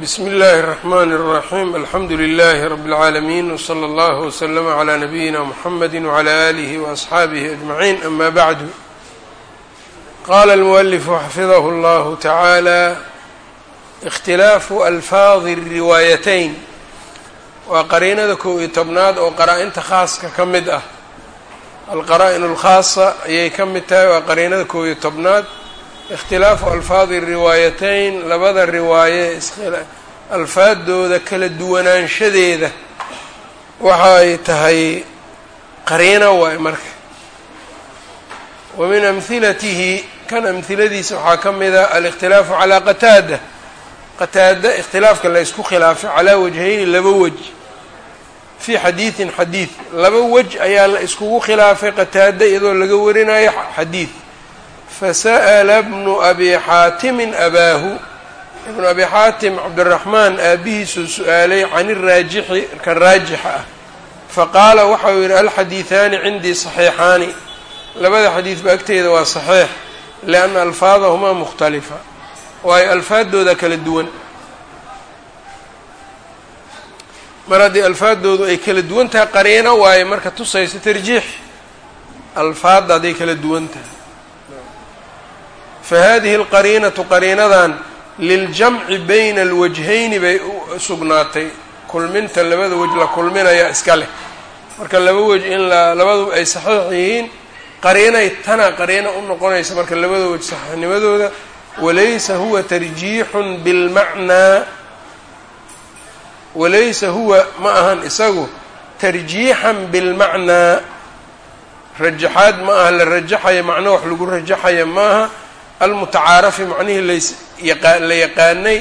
bsmi اllahi الرحmn الرaحيم alxamdu لlh رb العaalمين وslى اllه وslm عlى نabiyina mحamedi وعlى آlih وأصxaabih أجمعين ama bعd qala الmؤلف xafidh اllah taعaalى اkhtilaafu alfaadi الriwaayatayn waa qariinada kow iyo tobnaad oo qaraa-inta khaaska ka mid ah alqaraa-in اlkhaasa ayay ka mid tahay waa qariinada kow iyo tobnaad ikhtilaafu alfaadi riwaayatayn labada riwaaye alfaadooda kala duwanaanshadeeda waxa ay tahay qariino waay marka wa min amhilatihi kan amhiladiisa waxaa ka mid a alikhtilaafu calaa qataada qataada ikhtilaafka la ysku khilaafay calaa wajhayni laba wej fii xadiidin xadiid laba wej ayaa la iskugu khilaafay qataada iyadoo laga warinayo xadiid fasa'la bnu abi xaatimin abaahu ibnu abi xaatim cabdiraxmaan aabihiisuu su'aalay can iraajixi kan raajixa ah faqaala waxau yidhi alxadiihaani cindii saxiixaani labada xadiidba agteeda waa saxiix lianna alfaadahumaa mukhtalifa waayo alfaadooda kala duwan mar haddii alfaadoodu ay kala duwan tahay qariino waayo marka tusaysa tarjiix alfaadda hadday kala duwan tahay fahadihi alqariinatu qariinadan liljamci bayna alwajhayni bay u sugnaatay kulminta labada wej la kulminaya iska leh marka laba wej in labadu ay saxiix yihiin qariinay tana qariino u noqonaysa marka labada wej saxiixnimadooda walaysa huwa tarjiixun bilmacnaa walaysa huwa ma ahan isagu tarjiixan bilmacnaa rajaxaad ma aha la rajaxaya macno wax lagu rajaxaya maaha almutacaarafi macnihii layla yaqaanay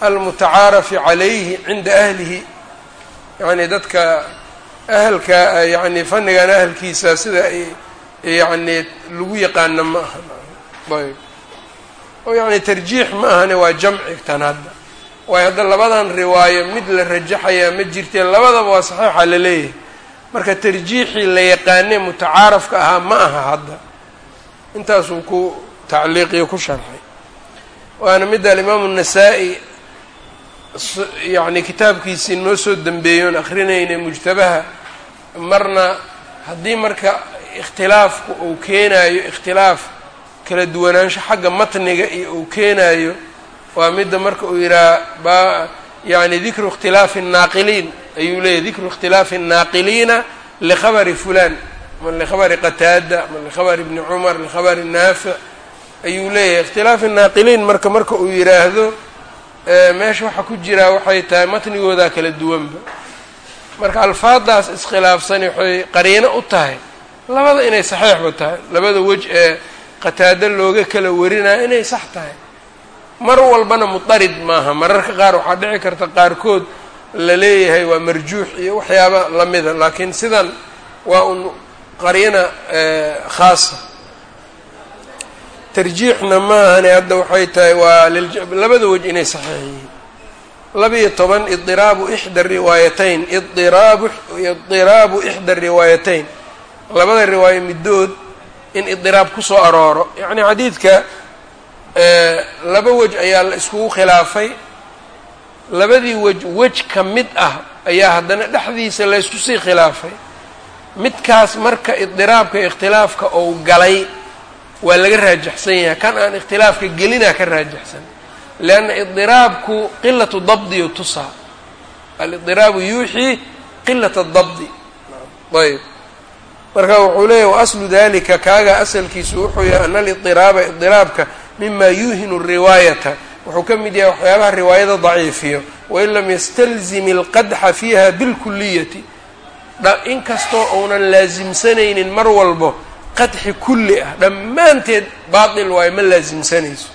almutacaarafi calayhi cinda ahlihi yacni dadka ahalka yani fannigan ahalkiisa sida yani lagu yaqaano ma aha ayb oo yani tarjiix ma ahane waa jamci tan hadda waayo hadda labadan riwaayo mid la rajaxayaa ma jirtee labadaba waa saxiixa la leeyahay marka tarjiixii la yaqaanay mutacaarafka ahaa ma aha hadda intaasuu ku tacliiqiyo ku sharxay waana midda alimaamu الnasaa-i yani kitaabkiisii noo soo dembeeyoon akrinaynay mujtabaha marna haddii marka ikhtilaafku uu keenayo ikhtilaaf kala duwanaansho xagga matniga iyo uu keenayo waa midda marka uu yidhaha ba yani dikru ikhtilaafi الnaaqiliin ayuu leeyahy dikru ikhtilaafi الnaaqiliina likhabari fulan ma likhabari qataada ma likhabari bni cumar likhabari naafic ayuu leeyahay ikhtilaafi naaqiliin marka marka uu yidhaahdo meesha waxaa ku jiraa waxay tahay matnigoodaa kala duwanba. Marka alfaadaas iskhilaafsani waxay qariino u tahay. Labada inay saxiixba tahay labada wej ee qataado looga kala warinaya inay sax tahay. Mar walbana mudarid maaha mararka qaar waxaa dhici karta qaarkood la leeyahay waa marjuux iyo waxyaaba lamida laakiin sidan waa un qariina khaasa tarjiixna maahane hadda waxay tahay waa labada wej inay saxiix yihiin labiyo toban idiraabu ixda riwaayatayn idiraabu idiraabu ixda riwaayatayn. Labada riwaayo middood in idiraab ku soo arooro. Yacni xadiidka laba wej ayaa la iskugu khilaafay. Labadii wej wej ka mid ah ayaa haddana dhexdiisa la ysku sii khilaafay. Midkaas marka idiraabka ikhtilaafka ou galay waa laga raajaxsan yahay. Kan aan ikhtilaafka gelinaa ka raajaxsan leanna idiraabku qilatu dabdiyo tusaa. Alidiraabu yuuxii qilata dabdi. Ayb marka wuxuu leeyahy wa aslu dalika kaaga asalkiisu wuxuu yahay ana alidiraaba idiraabka mima yuuhinu riwaayata. Wuxuu ka mid yahay waxyaabaha riwaayada daciifiyo. Wain lam yastalzim ilqadxa fiiha bilkuliyati inkastoo uunan laasimsanaynin mar walbo qadxi kulli ah dhammaanteed baatil waayo ma laasimsanayso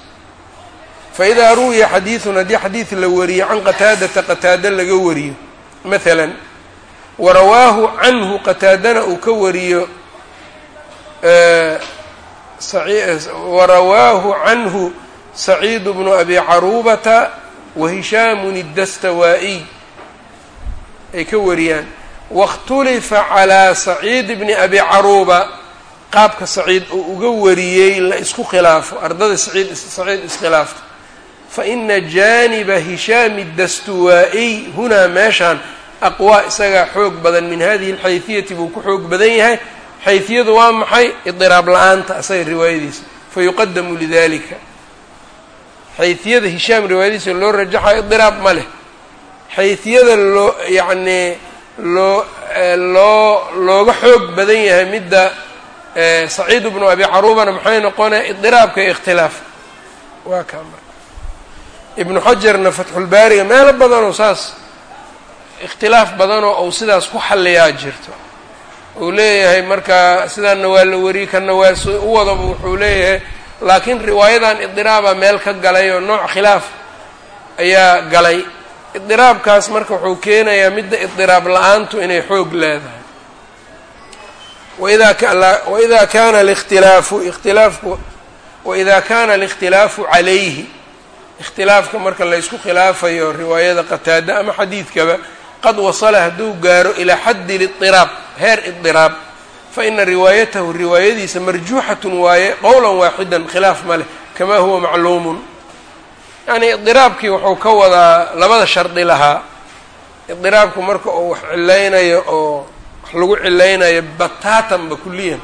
faidaa ruwiya xadiidun haddii xadiid la wariyo can qataadata qataada laga wariyo. Maalan warawaahu canhu qataadana uu ka wariyo warawaahu canhu saciidu bnu abi caruubata wa hishaamun iddastawaa'iy ay ka wariyaan. Waاkhtulifa calaa saciid bni abi caruuba qaabka saciid uu uga wariyey la isku khilaafo ardada saciid saciid iskhilaafto faina jaaniba hishaami dastuwaa-iy hunaa meeshaan aqwaa isagaa xoog badan min hadihi alxayfiyati buu ku xoog badan yahay. Xayfiyadu waa maxay? Idiraab la'aanta isaga riwaayadiisa. Fayuqadamu lidalika xayfiyada hishaam riwaayadiisa loo rajaxayo idiraab ma leh. Xayfiyada loo yacnii loo loo looga xoog badan yahay midda saciid bnu abi caruubana maxay noqonaya idiraabka ikhtilaaf. Waa kaa marka ibnu xajarna fatxulbaariga meelo badanoo saas ikhtilaaf badanoo uu sidaas ku xalliyaa jirto. Uu leeyahay marka sidaanna waa la wariyey kanna waa u wadaba wuxuu leeyahay laakiin riwaayadan idiraaba meel ka galay oo nooc khilaaf ayaa galay. Idiraabkaas marka wuxuu keenayaa midda idiraab la'aantu inay xoog leedahay waida waida kana alikhtilaafu ikhtilaafku waida kana alikhtilaafu calayhi ikhtilaafka marka laysku khilaafayo riwaayada qataada ama xadiidkaba qad wasala hadduu gaaro ilaa xaddi lidiraab heer idiraab fa ina riwaayatahu riwaayadiisa marjuuxatun waaye qowlan waaxidan khilaaf ma leh kamaa huwa macluumun. Yacnii idiraabkii wuxuu ka wadaa labada shardi lahaa. Idiraabku marka uu wax cilaynayo oo wax lagu cilaynayo bataatanba kuliyan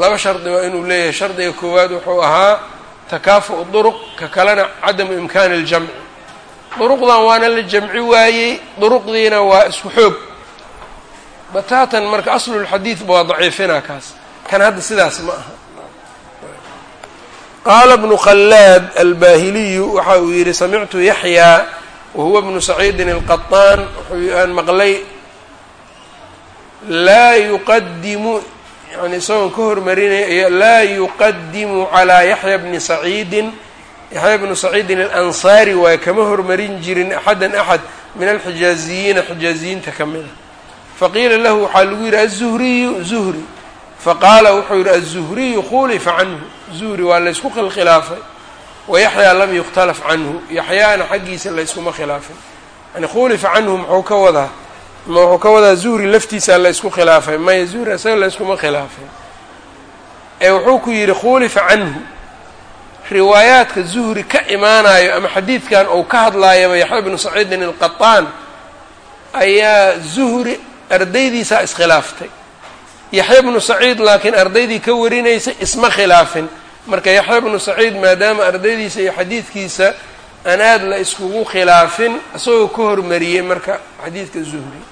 laba shardi waa inuu leeyahay. Shardiga koowaad wuxuu ahaa takaafu duruq ka kalena cadamu imkaani iljamci duruqdan waana la jamci waayey duruqdiina waa isku xoog. Bataatan marka aslulxadiidba waa daciifina kaas. Kan hadda sidaas ma aha. Qaala bnu khallaad albaahiliyu waxa uu yidhi samictu yaxyaa wahuwa bnu saciidin alqaطaan wuxuu aan maqlay laa yuqadimu yani isagoon ka hormarinaya laa yuqadimu calaa yaxya bni saciidin yaxya bnu saciidin alansaari waay kama hormarin jirin axadan axad min alxijaaziyiina xijaaziyiinta ka mid a faqiila lahu waxaa lagu yidhi aلzuhriyu zuhri. Faqaala wuxuu yidhi aلzuhriyu khulifa canhu. Zuhri waa laysku khilkhilaafay wayaxyaa lam yukhtalaf canhu. Yaxyaana xaggiisa layskuma khilaafin. Yani khulifa canhu muxuu ka wadaa ma wuxuu ka wadaa zuhri laftiisaa laysku khilaafay. Maya zuhri isaga layskuma khilaafay. Ee wuxuu ku yidhi khulifa canhu. Riwaayaadka zuhri ka imaanayo ama xadiidkan uu ka hadlaayaba yaxya bnu saciidin alqaطaan ayaa zuhri ardaydiisaa iskhilaaftay yaxya bnu saciid laakiin ardaydii ka warinaysa isma khilaafin. Marka yaxya bnu saciid maadaama ardaydiisa iyo xadiidkiisa aan aad la iskugu khilaafin isagoo ka hormariyey marka xadiidka zuhri.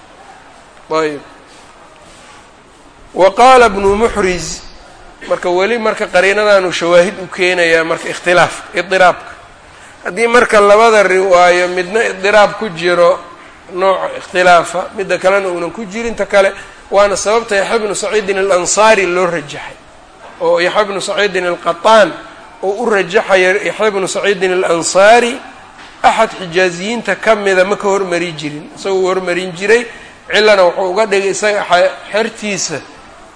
Ayb wa qaala bnu muxriz marka weli marka qariinadaanu shawaahid u keenayaa marka ikhtilaaf idiraabka haddii marka labada riwaayo midna idiraab ku jiro nooca ikhtilaafa midda kalena uunan ku jirin ta kale waana sababta yaxya bnu saciidin alansaari loo rajaxay. Oo yaxya bnu saciidin alqaطaan oo u rajaxaya yaxya bnu saciidin alansaari axad xijaaziyiinta ka mida ma ka hormari jirin. Isagoo hormarin jiray cilana wuxuu uga dhigay isaga xertiisa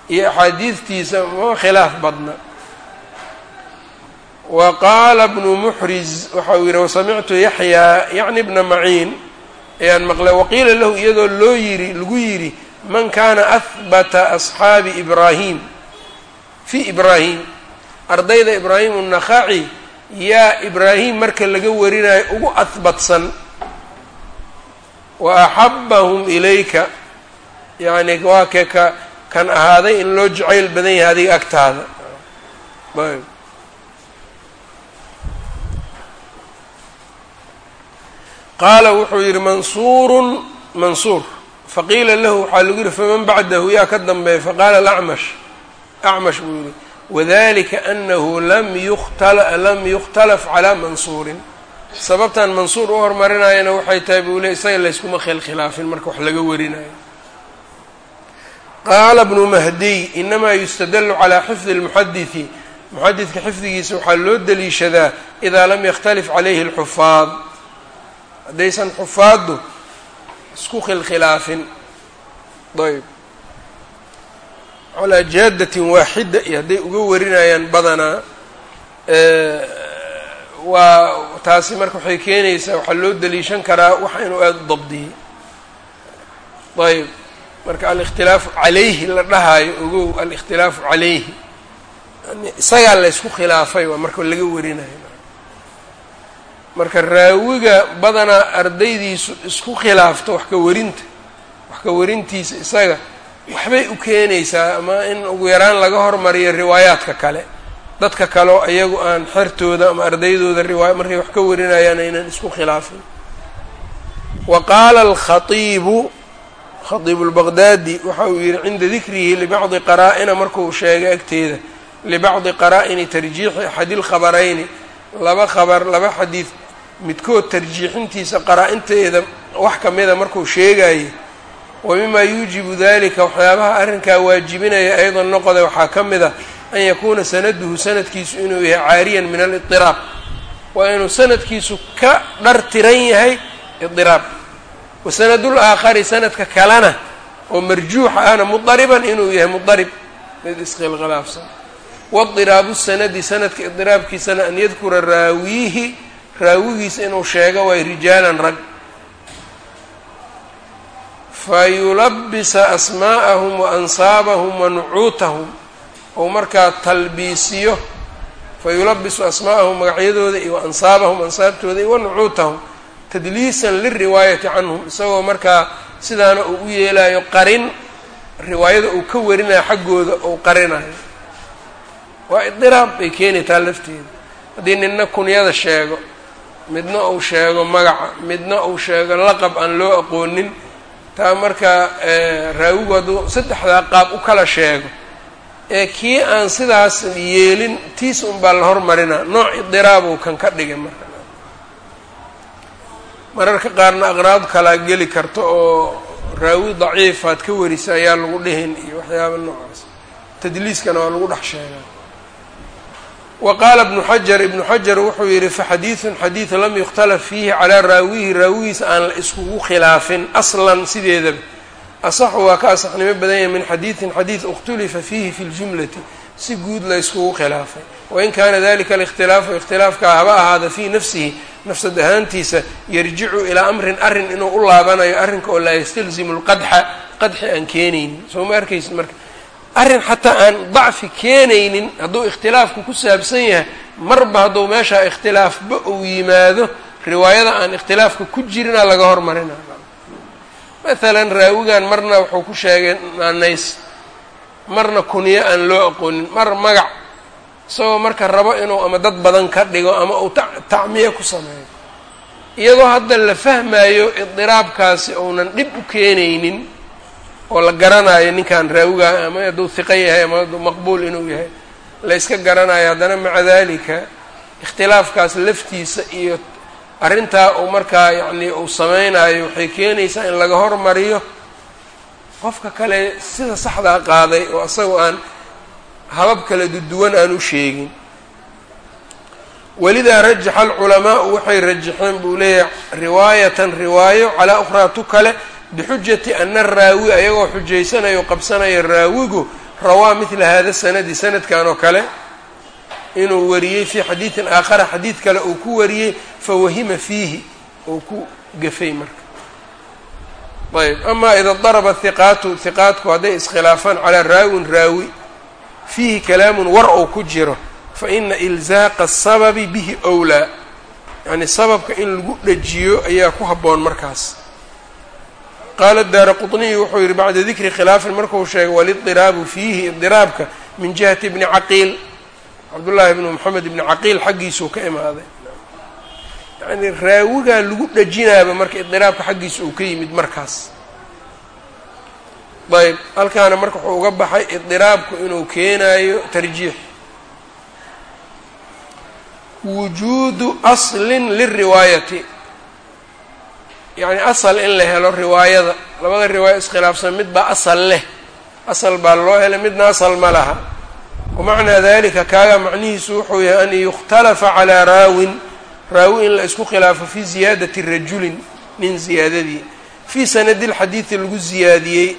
iyo axaadiidtiisa ma khilaaf badna. Wa qaala bnu muxriz waxa uu yidhi wasamictu yaxyaa yacni bna maciin. Ayaan maqlay waqiila lahu iyadoo loo yiri lagu yidhi man kana ahbata asxaabi ibraahim. Fi ibraahim ardayda ibraahim unakhaci yaa ibraahim marka laga warinayo ugu ahbatsan wa axabahum ilayka. Yacni waa kee ka kan ahaaday in loo jacayl badan yahay adiga agtaada. Qaala wuxuu yidhi mansuurun mansuur. Faqiila lahu waxaa lagu yihi faman bacdahu? Yaa ka dambeeya faqaala alacmash acmash buu yihi wadalika anahu lam yukhtalaf calaa mansuurin sababtan mansuur u hormarinayana waxay tahay buu le isaga layskuma khilkhilaafin marka wax laga warinayo qaala bnu mahdiy inamaa yustadalu calaa xifdi اlmuxadidi muxadidka xifdigiisa waxaa loo deliishadaa idaa lam yakhtalif calayhi اlxufaad haddaysan xufaaddu isku khilkhilaafin ayb calaa jaadatin waaxida iyo hadday uga warinayaan badanaa waa taasi marka waxay keenaysaa waxaa loo deliishan karaa waxa inuu aada u dabdiyey ayb marka alikhtilaafu calayhi la dhahaayo ogow alikhtilaafu calayhi. Isagaa laysku khilaafay waa marka laga warinayo. Marka raawiga badanaa ardaydiisu isku khilaafto wax ka warinta wax ka warintiisa isaga waxbay u keenaysaa ama in ugu yaraan laga hormariyo riwaayaadka kale. Dadka kaleo iyagu aan xertooda ama ardaydooda riwaaya markay wax ka warinayaan aynan isku khilaafin. Wa qaala alkhaiibu khaiibu lbaqdaadi waxa uu yihi cinda dikrihi libacdi qaraa-ina markuu sheegay agteeda libacdi qaraa-ini tarjiixi axadi lkhabarayni laba khabar laba xadiid midkood tarjiixintiisa qaraa-inteeda wax kamida markuu sheegayay wa mimaa yuujibu dalika waxyaabaha arrinkaa waajibinaya aydan noqoda waxaa ka mid a an yakuuna sanaduhu sanadkiisu inuu yahay caariyan min alidiraab waa inuu sanadkiisu ka dhar tiran yahay idiraab wa sanadul aakhari sanadka kalena oo marjuuxa ahna mudariban inuu yahay mudarib mid iskhilkhilaafsan wadiraabu sanadi sanadka idiraabkiisana an yadkura raawiihi raawigiisa inuu sheego waay rijaalan rag fayulabisa asmaa'ahum wa ansaabahum wa nucuutahum. Ou markaa talbiisiyo fayulabisu asmaa'ahum magacyadooda iyo wa ansaabahum ansaabtooda iyo wa nucuutahum. Tadliisan liriwaayati canhum isagoo markaa sidaana uu u yeelayo qarin riwaayada uu ka warinayo xaggooda ou qarinayo. Waa idiraab bay keenaytaa lafteeda. Haddii nina kunyada sheego midna uu sheego magaca midna uu sheego laqab aan loo aqoonin taa markaa raawigu hadduu saddexdaa qaab u kala sheego. Ee kii aan sidaas yeelin tiis unbaa la hormarinaa nooc idiraabuu kan ka dhigay marka. Mararka qaarna aqraad kalaa geli karto oo raawi daciifaad ka warisa ayaa lagu dhihin iyo waxyaaba noocaas. Tadliiskana waa lagu dhex sheegaa wa qaala xajar ibnu xajar wuxuu yihi faxadiidun xadiid lam yukhtalaf fiihi calaa raawihi raawigiisa aan la iskugu khilaafin aslan sideedaba asaxu waa ka asaxnimo badan yahay min xadiidin xadiid ikhtulifa fiihi fi ljumlati si guud la yskugu khilaafay. Wain kaana dalika alikhtilaafu ikhtilaafkaa haba ahaada fii nafsihi nafsad ahaantiisa yarjicu ilaa amrin arrin inuu u laabanayo arrinka oo laa yastalzimu lqadxa qadxi aan keenaynin soo ma arkaysid marka arrin xataa aan dacfi keenaynin hadduu ikhtilaafku ku saabsan yahay marba hadduu meeshaa ikhtilaafba uu yimaado riwaayada aan ikhtilaafka ku jirinaa laga hormarina. Maalan raawigan marna wuxuu ku sheegay naanays marna kunyo aan loo aqoonin mar magac isagoo marka rabo inuu ama dad badan ka dhigo ama uu tacmiye ku sameeyo. Iyadoo hadda la fahmayo idiraabkaasi uunan dhib u keenaynin oo la garanayo ninkan raawiga ama hadduu hiqo yahay ama hadduu maqbuul inuu yahay la yska garanayo haddana maca dalika ikhtilaafkaas laftiisa iyo arrintaa uu markaa yacni uu sameynayo waxay keenaysaa in laga hormariyo qofka kale sida saxdaa qaaday oo isagoo aan habab kala duwan aan u sheegin. Walidaa rajaxa alculamaau waxay rajaxeen buu leeyahay riwaayatan riwaayo calaa ukhraa tu kale bixujati ana raawi ayagoo xujaysanayo qabsanaya raawigu rawaa midla hada sanadi sanadkan oo kale inuu wariyey fii xadiidin aakhara xadiid kale uu ku wariyey fawahima fiihi uu ku gafay marka ayb amaa ida daraba hiqaatu hiqaatku hadday iskhilaafaan calaa raawin raawi fiihi kalaamun war ou ku jiro fa ina ilzaaqa asababi bihi owlaa yacni sababka in lagu dhajiyo ayaa ku habboon markaas qaala daara quطniyu wuxuu yihi bacda dikri khilaafin markuu sheegay walidiraabu fiihi idiraabka min jihati bni caqiil cabdullaahi bnu moxamed ibni caqiil xaggiisuu ka imaaday yacni raawigaa lagu dhajinaaba marka idiraabka xaggiisa uu ka yimid markaas ayb halkaana marka wuxuu uga baxay idiraabku inuu keenayo tarjiix wujuudu aslin lilriwaayati yacni asal in la helo riwaayada. Labada riwaaya iskhilaafsan mid baa asal leh. Asal baa loo helay midna asal ma laha. Wamacnaa dalika kaaga macnihiisu wuxuu yahay an yukhtalafa calaa raawin. Raawi in la isku khilaafo fii ziyaadati rajulin nin ziyaadadii. Fii sanadi lxadiidi lagu ziyaadiyey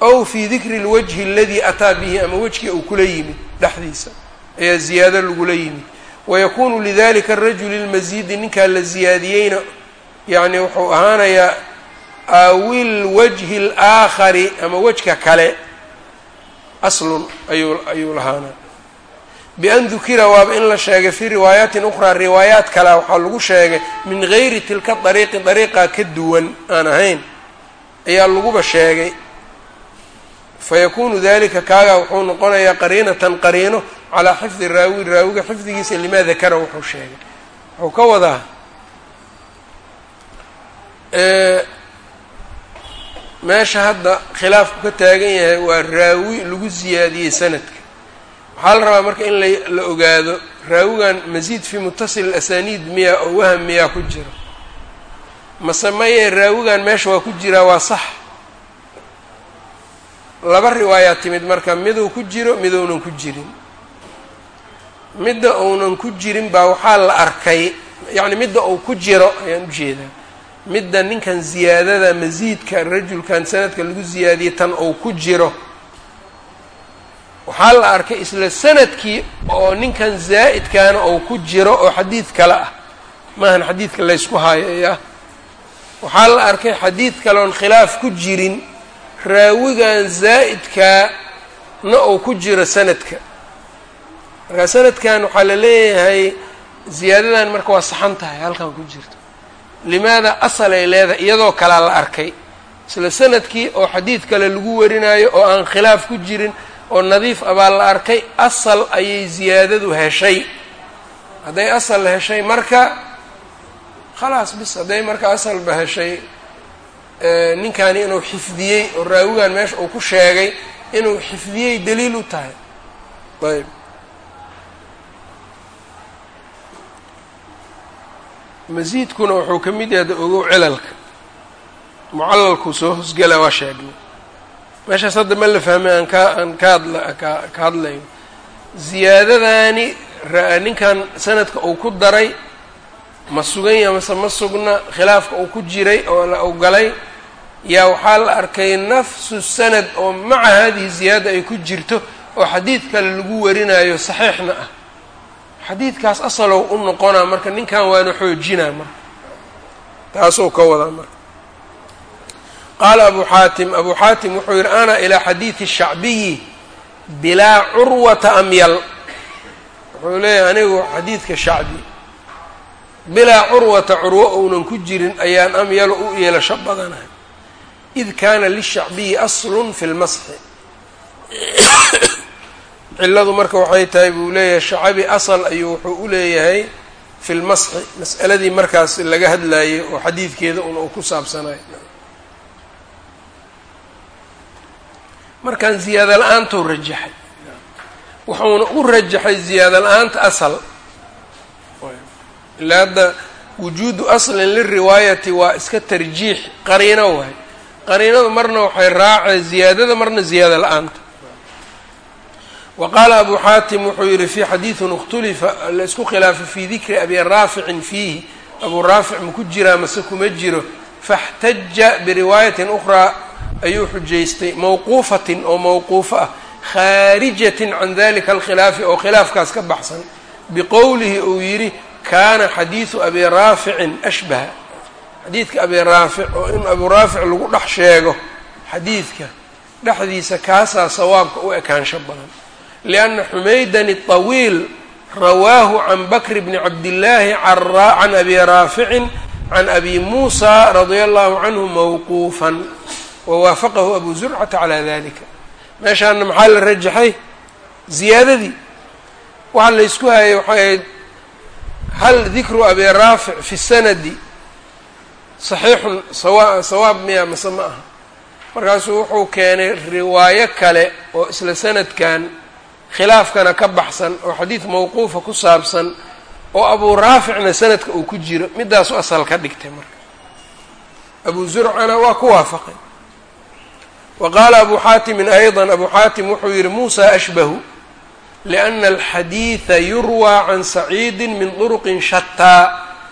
ow fii dikri lwajhi aladii ataa bihi ama wejkii uu kula yimid dhexdiisa. Ayaa ziyaado lagula yimid. Wayakuunu lidalika arajuli lmasiidi ninkaa la ziyaadiyeyna yacni wuxuu ahaanayaa awil wajhi alaakhari ama wejka kale. Aslun ayuu ayuu lahaanaa bian dukira waaba in la sheegay fii riwaayaatin ukhraa riwaayaat kalea waxaa lagu sheegay min gayri tilka dariiqi dariiqaa ka duwan aan ahayn ayaa laguba sheegay. Fayakuunu dalika kaagaa wuxuu noqonayaa qariinatan qariino calaa xifdi raawi raawiga xifdigiisa limaa dakara wuxuu sheegay. Wuxuu ka wadaa meesha hadda khilaafku ka taagan yahay waa raawi lagu siyaadiyey sanadka. Waxaa la rabaa marka in la ogaado raawigan masiid fii mutasil asaniid miya oo waham miyaa ku jiro mase maye raawigan meesha waa ku jiraa waa sax. Laba riwaayaa timid marka miduu ku jiro midounan ku jirin. Midda uunan ku jirin baa waxaa la arkay yacni midda uu ku jiro ayaan u jeedaa midda ninkan ziyaadada masiidka rajulkan sanadka lagu ziyaadiyey tan uu ku jiro. Waxaa la arkay isla sannadkii oo ninkan zaa'idkaana uu ku jiro oo xadiid kale ah. Maahan xadiidka laysku haayo ah waxaa la arkay xadiid kale oon khilaaf ku jirin raawigan zaa'idkaa na uu ku jiro sanadka. Markaa sanadkan waxaa la leeyahay ziyaadadan marka waa saxan tahay halkan ku jirto limaada asal ay leedahay iyadoo kalea la arkay. Isla sannadkii oo xadiid kale lagu warinayo oo aan khilaaf ku jirin oo nadiif ah baa la arkay asal ayay ziyaadadu heshay. Hadday asal heshay marka khalaas bis hadday marka asalba heshay ninkani inuu xifdiyey oo raawigan meesha uu ku sheegay inuu xifdiyey daliil u tahay. Ayb masiidkuna wuxuu ka mid yahay ogow cilalka mucalalkuu soo hosgela waa sheegnay. Meeshaas hadda ma la fahmay aan ka aan ka hadla ka hadlayno ziyaadadaani ninkan sanadka uu ku daray ma sugan yaha mase ma sugna khilaafka uu ku jiray oo la ogalay yaa waxaa la arkay nafsu sanad oo maca haadihi ziyaada ay ku jirto oo xadiid kale lagu warinayo saxiixna ah xadiidkaas asalow u noqonaa marka ninkan waana xoojinaa marka. Taasuu ka wadaa marka. Qaala abu xaatim abu xaatim wuxuu yidhi ana ilaa xadiidi shacbiyi bilaa curwata amyal wuxuu leeyahay anigu xadiidka shacbi bilaa curwata curwo ounan ku jirin ayaan amyalo u yeelasho badanahay. Id kaana lishacbiyi aslun fi lmasxi ciladu marka waxay tahay buu leeyahay shacabi asal ayuu wuxuu u leeyahay fi lmasxi mas'aladii markaas laga hadlayay oo xadiidkeeda un uu ku saabsanayo markaan ziyaado la'aantuu rajaxay. Wuxuuna u rajaxay ziyaado la'aanta asal. Ilaa hadda wujuudu aslin liriwaayati waa iska tarjiix qariino waay. Qariinadu marna waxay raacay ziyaadada marna ziyaado la'aanta wa qaala abu xaatim wuxuu yihi fi xadiidin ikhtulifa la isku khilaafay fii dikri abi raaficin fiihi. Abuu raafic maku jiraa mase kuma jiro. Faاxtaja biriwaayatin ukhraa ayuu xujaystay mawquufatin oo mawquufo ah khaarijatin can dalika alkhilaafi oo khilaafkaas ka baxsan. Biqowlihi uu yidhi kaana xadiidu abi raaficin ashbaha. Xadiidka abi raafic oo in abu raafic lagu dhex sheego xadiidka dhexdiisa kaasaa sawaabka u ekaansho badan lianna xumaydan طawiil rawaahu can bakr bni cabdillaahi can abi raaficin can abi muusa radia allahu canhu mawquufan wawaafaqahu abu zurcata calaa dalika meeshaana maxaa la rajaxay ziyaadadii waxaa la ysku hayay waxay ahayd hal dikru abi raafic fi sanadi saxiixun sawa sawaab miya mase ma aha markaasuu wuxuu keenay riwaayo kale oo isla sanadkan khilaafkana ka baxsan oo xadiid mawquufa ku saabsan oo abu raaficna sanadka uu ku jiro midaasu asal ka dhigtay marka abu zurcana waa ku waafaqay wa qaala abu xaatimin ayضa abu xaatim wuxuu yihi muusa ashbahu liأna alxadiida yurwى can saciidi min طurqi shataa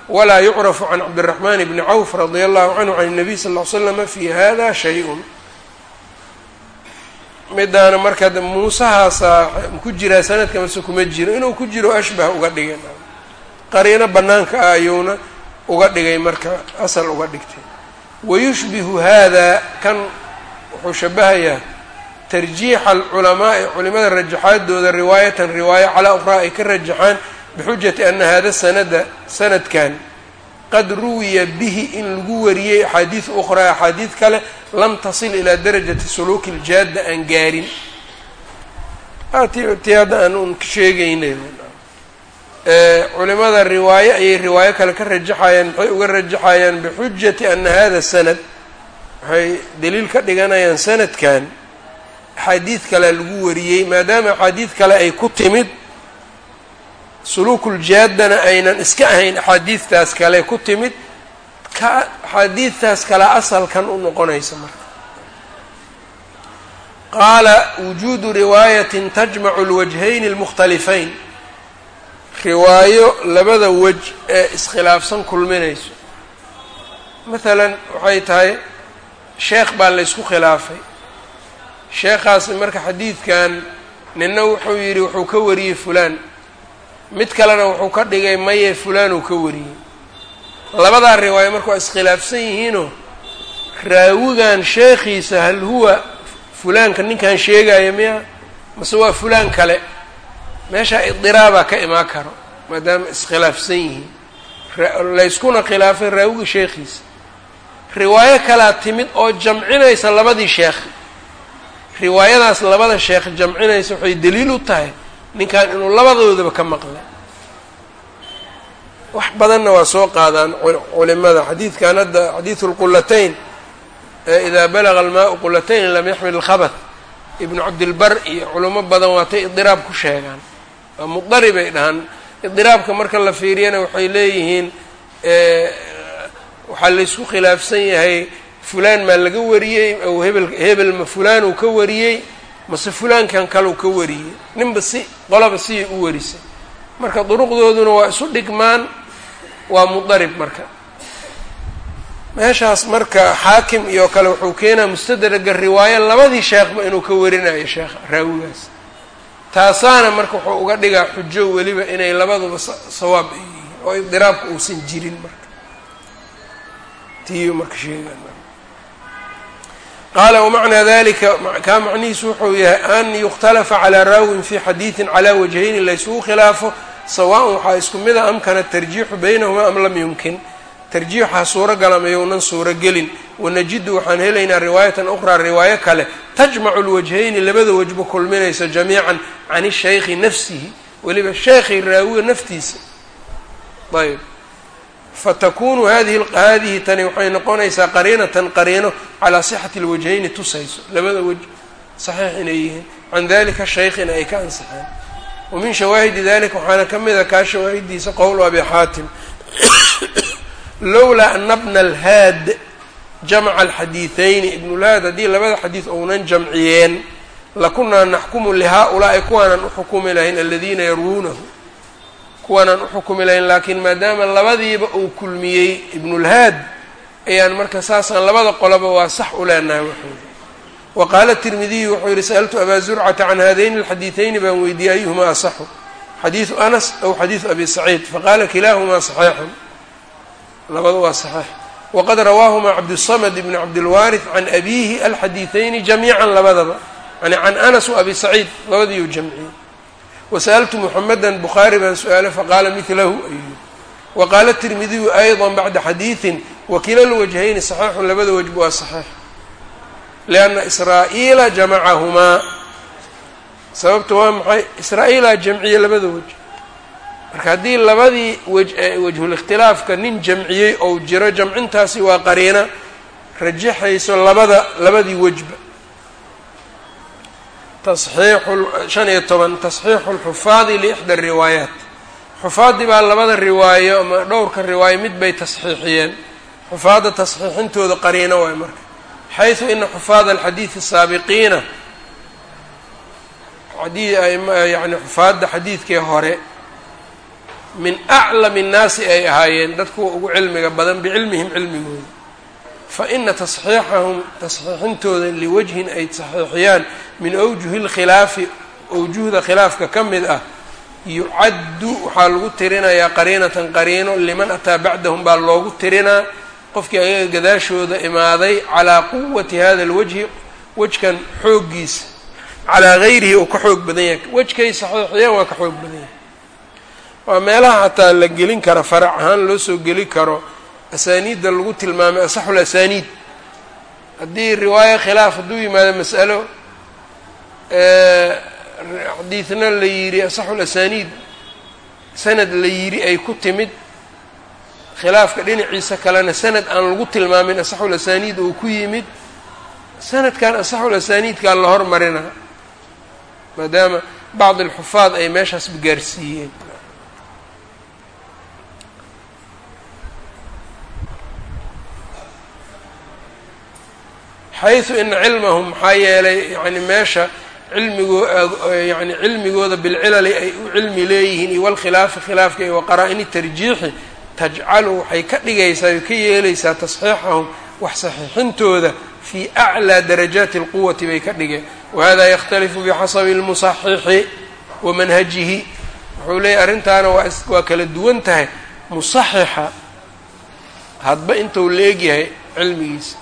walaa yucrafu can cabdالraxman bni cawf radi allahu canhu can الnabiy sal ll ly slama fi hada shay-un midaana marka muusahaasa ku jiraa sanadka mase kuma jiro inuu ku jiro ashbah uga dhigay. Qariino banaanka ah ayuuna uga dhigay marka asal uga dhigtay. Wayushbihu hada kan wuxuu shabahayaa tarjiixa alculamaa'i culimada rajaxaadooda riwaayatan riwaayo calaa ukhraa ay ka rajaxaan bixujati ana hada sanada sanadkan qad ruwiya bihi in lagu wariyey axaadiid ukhraa axaadiid kale lam tasil ilaa darajati suluuki ljaadda aan gaarin. Ti hadda aan un sheegaynay. Culimada riwaayo ayay riwaayo kale ka rajaxayaan maxay uga rajaxayaan bixujati ana hada sanad. Waxay daliil ka dhiganayaan sanadkan axaadiid kale lagu wariyey maadaama axaadiid kale ay ku timid suluukuljaaddana aynan iska ahayn axaadiidtaas kale ku timid ka axaadiidtaas kale asalkan u noqonaysa marka. Qaala wujuudu riwaayatin tajmacu lwajhayni almukhtalifayn riwaayo labada wej ee iskhilaafsan kulminayso. Masalan waxay tahay sheekh baa laysku khilaafay. Sheekhaasi marka xadiidkan nina wuxuu yidhi wuxuu ka wariyey fulaan mid kalena wuxuu ka dhigay maye fulaan uu ka wariyey. Labadaa riwaayo marka waa iskhilaafsan yihiinoo raawigan sheekhiisa hal huwa fulaanka ninkan sheegaya miya? Mase waa fulaan kale. Meeshaa idiraabaa ka imaan karo maadaama iskhilaafsan yihiin. Layskuna khilaafay raawiga sheekhiisa. Riwaayo kalaa timid oo jamcinaysa labadii sheekh. Riwaayadaas labada sheekh jamcinaysa waxay daliil u tahay ninkan inuu labadoodaba ka maqlay. Wax badanna waa soo qaadaan culimada xadiidkan hadda xadiidu lqulatayn idaa balaga almaau qulatayn lam yaxmil ilkhabath ibnu cabdilbar iyo culimo badan waatay idiraab ku sheegaan. Waa mudaribay dhahaan. Idiraabka marka la fiiriyana waxay leeyihiin waxaa laysku khilaafsan yahay fulaan maa laga wariyey ou hebel hebel ma fulaan uu ka wariyey mase fulaankan kale uu ka wariyey. Ninba si qolaba siyay u warisay. Marka duruqdooduna waa isu dhigmaan waa mudarib marka. Meeshaas marka xaakim iyo kale wuxuu keenaa mustadraga riwaayo labadii sheekhba inuu ka warinayo sheekha raawigaas. Taasaana marka wuxuu uga dhigaa xujo weliba inay labaduba sawaab ay yihiin oo idiraabka uusan jirin marka. Tiyo marka sheegaan qaala wamacnaa dalika kaa macnihiisu wuxuu yahay an yukhtalafa calaa raawin fi xadiidin calaa wajhayni laysugu khilaafo sawaaءn waxaa isku mida amkana tarjiixu baynahumaa am lam yumkin. Tarjiixaa suuro gala mayounan suuro gelin wanajidu waxaan helaynaa riwaayatan ukhraa riwaayo kale tajmacu lwajhayni labada wejba kulminaysa jamiican can shaykhi nafsihi. Weliba sheekhay raawiga naftiisa. Ayb fatakunu hadihi tani waxay noqonaysaa qariinatan qariino calaa sixati lwajhayni tusayso. Labada wej saxiix inay yihiin. Can dalika shaykhina ay ka ansaxeen. Wa min shawaahidi dalika waxaana ka mid a kaa shawaahidiisa qowlu abi xaatim. Lowlaa ana bna alhaad jamca alxadiidayni ibnulhaad haddii labada xadiid ounan jamciyeen lakunaa naxkumu lihaa-ulaa'i kuwaanaan uxukumi lahayn aladiina yarwuunahu kuwanaan uxukumi lahayn laakiin maadaama labadiiba uu kulmiyey ibnulhaad ayaan marka saasaan labada qolaba waa sax u leenahay waxooda wa qaala tirmidiyu wuxuu yidhi sa'altu abaa zurcata can haadayni alxadiidayni baan weydiiyey ayuhumaa asaxu xadiidu anas aw xadiidu abi saciid. Faqaala kilaahumaa saxiixun. Labada waa saxiix. Waqad rawaahumaa cabdusamad ibni cabdilwaarih can abiihi alxadiidayni jamiican labadaba. Yani can anas wa abi saciid labadiiu jamciyey wasa'altu muxameda bukhaari baan su'aale faqaala midlahu ayuu waqaala tirmidiyu ayضa bacda xadiiثin wakila lwajhayni saxiixun labada wejba waa saxiix lianna israa'iila jamacahumaa sababta waa maxay? Israa'iilaa jamciye labada wej marka haddii labadii wej wejhulikhtilaafka nin jamciyey ou jiro jamcintaasi waa qariina. Rajaxayso labada labadii wejba shan iyo toban تصحيح lxufaadi لإحدى الروايات xufaaddi baa labada riwaayo ama dhowrka riwaayo mid bay tasxiixiyeen. Xufaadda tasxiixintooda qariino waay marka. Xaysu ina xufaada alxadiidi asaabiqiina yani xufaadda xadiidkii hore min aclami nnaasi ay ahaayeen dadkuwa ugu cilmiga badan bicilmihim cilmigooda faina tasxiixahum tasxiixintooda liwajhin ay saxiixiyaan min awjuhi اlkhilaafi awjuhda khilaafka ka mid ah yucaddu waxaa lagu tirinayaa qariinatan qariino liman ataa bacdahum baa loogu tirinaa qofkii ayaga gadaashooda imaaday calaa quwati hada alwajhi wejkan xooggiisa calaa gayrihi uu ka xoog badan yahay wejkay saxiixiyeen waa ka xoog badan yahay. waa meelaha xataa la gelin kara farac ahaan loo soo geli karo asaaniidda lagu tilmaamay asaxul asaaniid haddii riwaayo khilaaf hadduu yimaado mas'alo xadiidna la yidhi asaxul asaaniid sanad la yidhi ay ku timid. Khilaafka dhinaciisa kalena sanad aan lagu tilmaamin asaxul asaaniid oo ku yimid. Sanadkan asaxul la hormarina maadaama bacd alxufaad ay meeshaasba gaarsiiyeen xaysu ina cilmahum maxaa yeelay yani meesha cilmigoo yani cilmigooda bilcilali ay u cilmi leeyihiin iyo walkhilaafi khilaafka iyo waqaraa-ini tarjiixi tajcalu waxay ka dhigaysaa ay ka yeelaysaa tasxiixahum wax saxiixintooda fii aclaa darajaati اlquwati bay ka dhigeen. Wahada yakhtalifu bixasabi اlmusaxixi wa manhajihi. Wuxuu leeyahy arrintaana waa kala duwan tahay. Musaxixa hadba intuu la egyahay cilmigiisa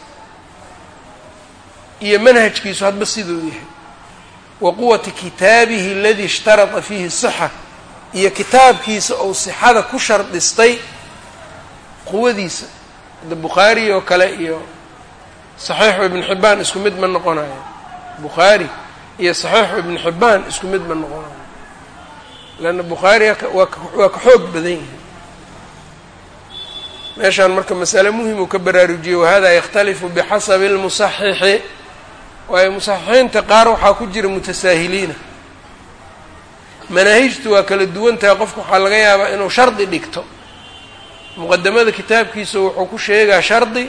iyo manhajkiisu hadba siduu yahay. Wa quwati kitaabihi aladii ishtarada fiihi sixa iyo kitaabkiisa ou sixada ku shardhistay quwadiisa hadda bukhaari oo kale iyo saxiixu ibn xibaan isku mid ma noqonayo bukhaari iyo saxiixu ibn xibaan isku mid ma noqonayo leanna bukhaari waa ka xoog badan yahay. Meeshaan marka masale muhiim uu ka baraarujiyey wahada yakhtalifu bixasabi اlmusaxixi waayo musaxixiinta qaar waxaa ku jira mutasaahiliina. Manaahijtu waa kala duwan tahay qofka waxaa laga yaabaa inuu shardi dhigto. Muqadamada kitaabkiisa wuxuu ku sheegaa shardi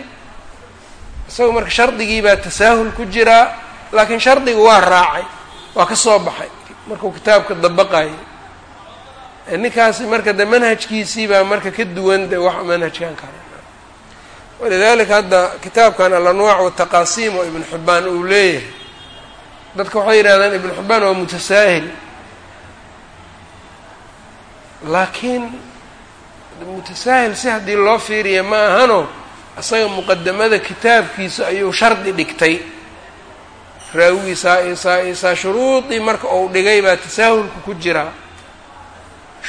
isaga marka shardigii baa tasaahul ku jiraa laakiin shardiga waa raacay waa ka soo baxay markuu kitaabka dabaqayay ninkaasi marka de manhajkiisii baa marka ka duwan de wax manhajkan kale walidalika hadda kitaabkan alanwaac wataqaasiim oo ibnu xibaan uu leeyahay. Dadka waxay yidhahdaan ibnu xibaan waa mutasaahil laakiin mutasaahil si haddii loo fiiriya ma ahano isaga muqadamada kitaabkiisa ayuu shardi dhigtay. Raawigiisaa isaa isaa shuruudii marka uu dhigay baa tasaahulka ku jiraa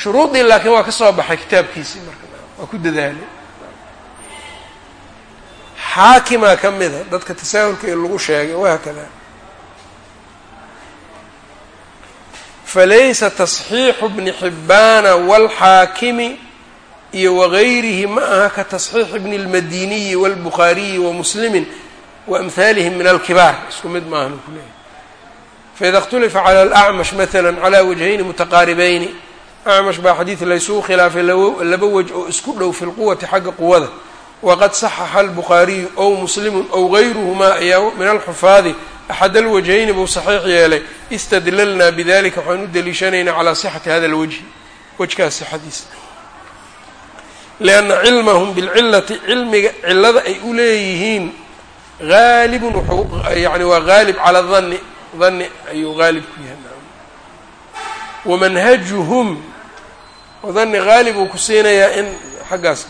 shuruudii laakiin waa ka soo baxay kitaabkiisii marka waa ku dadaalay xaakimaa ka mida dadka tasaahulka ee lagu sheegay wahaakada falaysa tasxiixu bni xibbaana waalxaakimi iyo wagayrihi ma aha ka tasxiixi bni اlmadiniyi wاlbukhaariyi wamuslimin waamhaalihim min alkibaar isku mid ma ahanu ku leeyahy faida اkhtulifa calى alacmash maala calى wajhayni mutaqaaribayni acmash baa xadiid laysuu khilaafay laba wej oo isku dhow fi lquwati xagga quwada waqad saxaxa albukhaariyu ow muslimu ow gayruhumaa ayaa min alxufaadi axad alwajhayni buu saxiix yeelay istadlalnaa bidalika waxaan u deliishanaynaa calaa sixati hada alwajhi wejkaas sixadiisa lianna cilmahum bilcilati cilmiga cilada ay u leeyihiin haalibun wuxuu yani waa haalib cala danni danni ayuu haalib ku yahay wamanhajuhum danni haalib uu ku siinayaa in xaggaas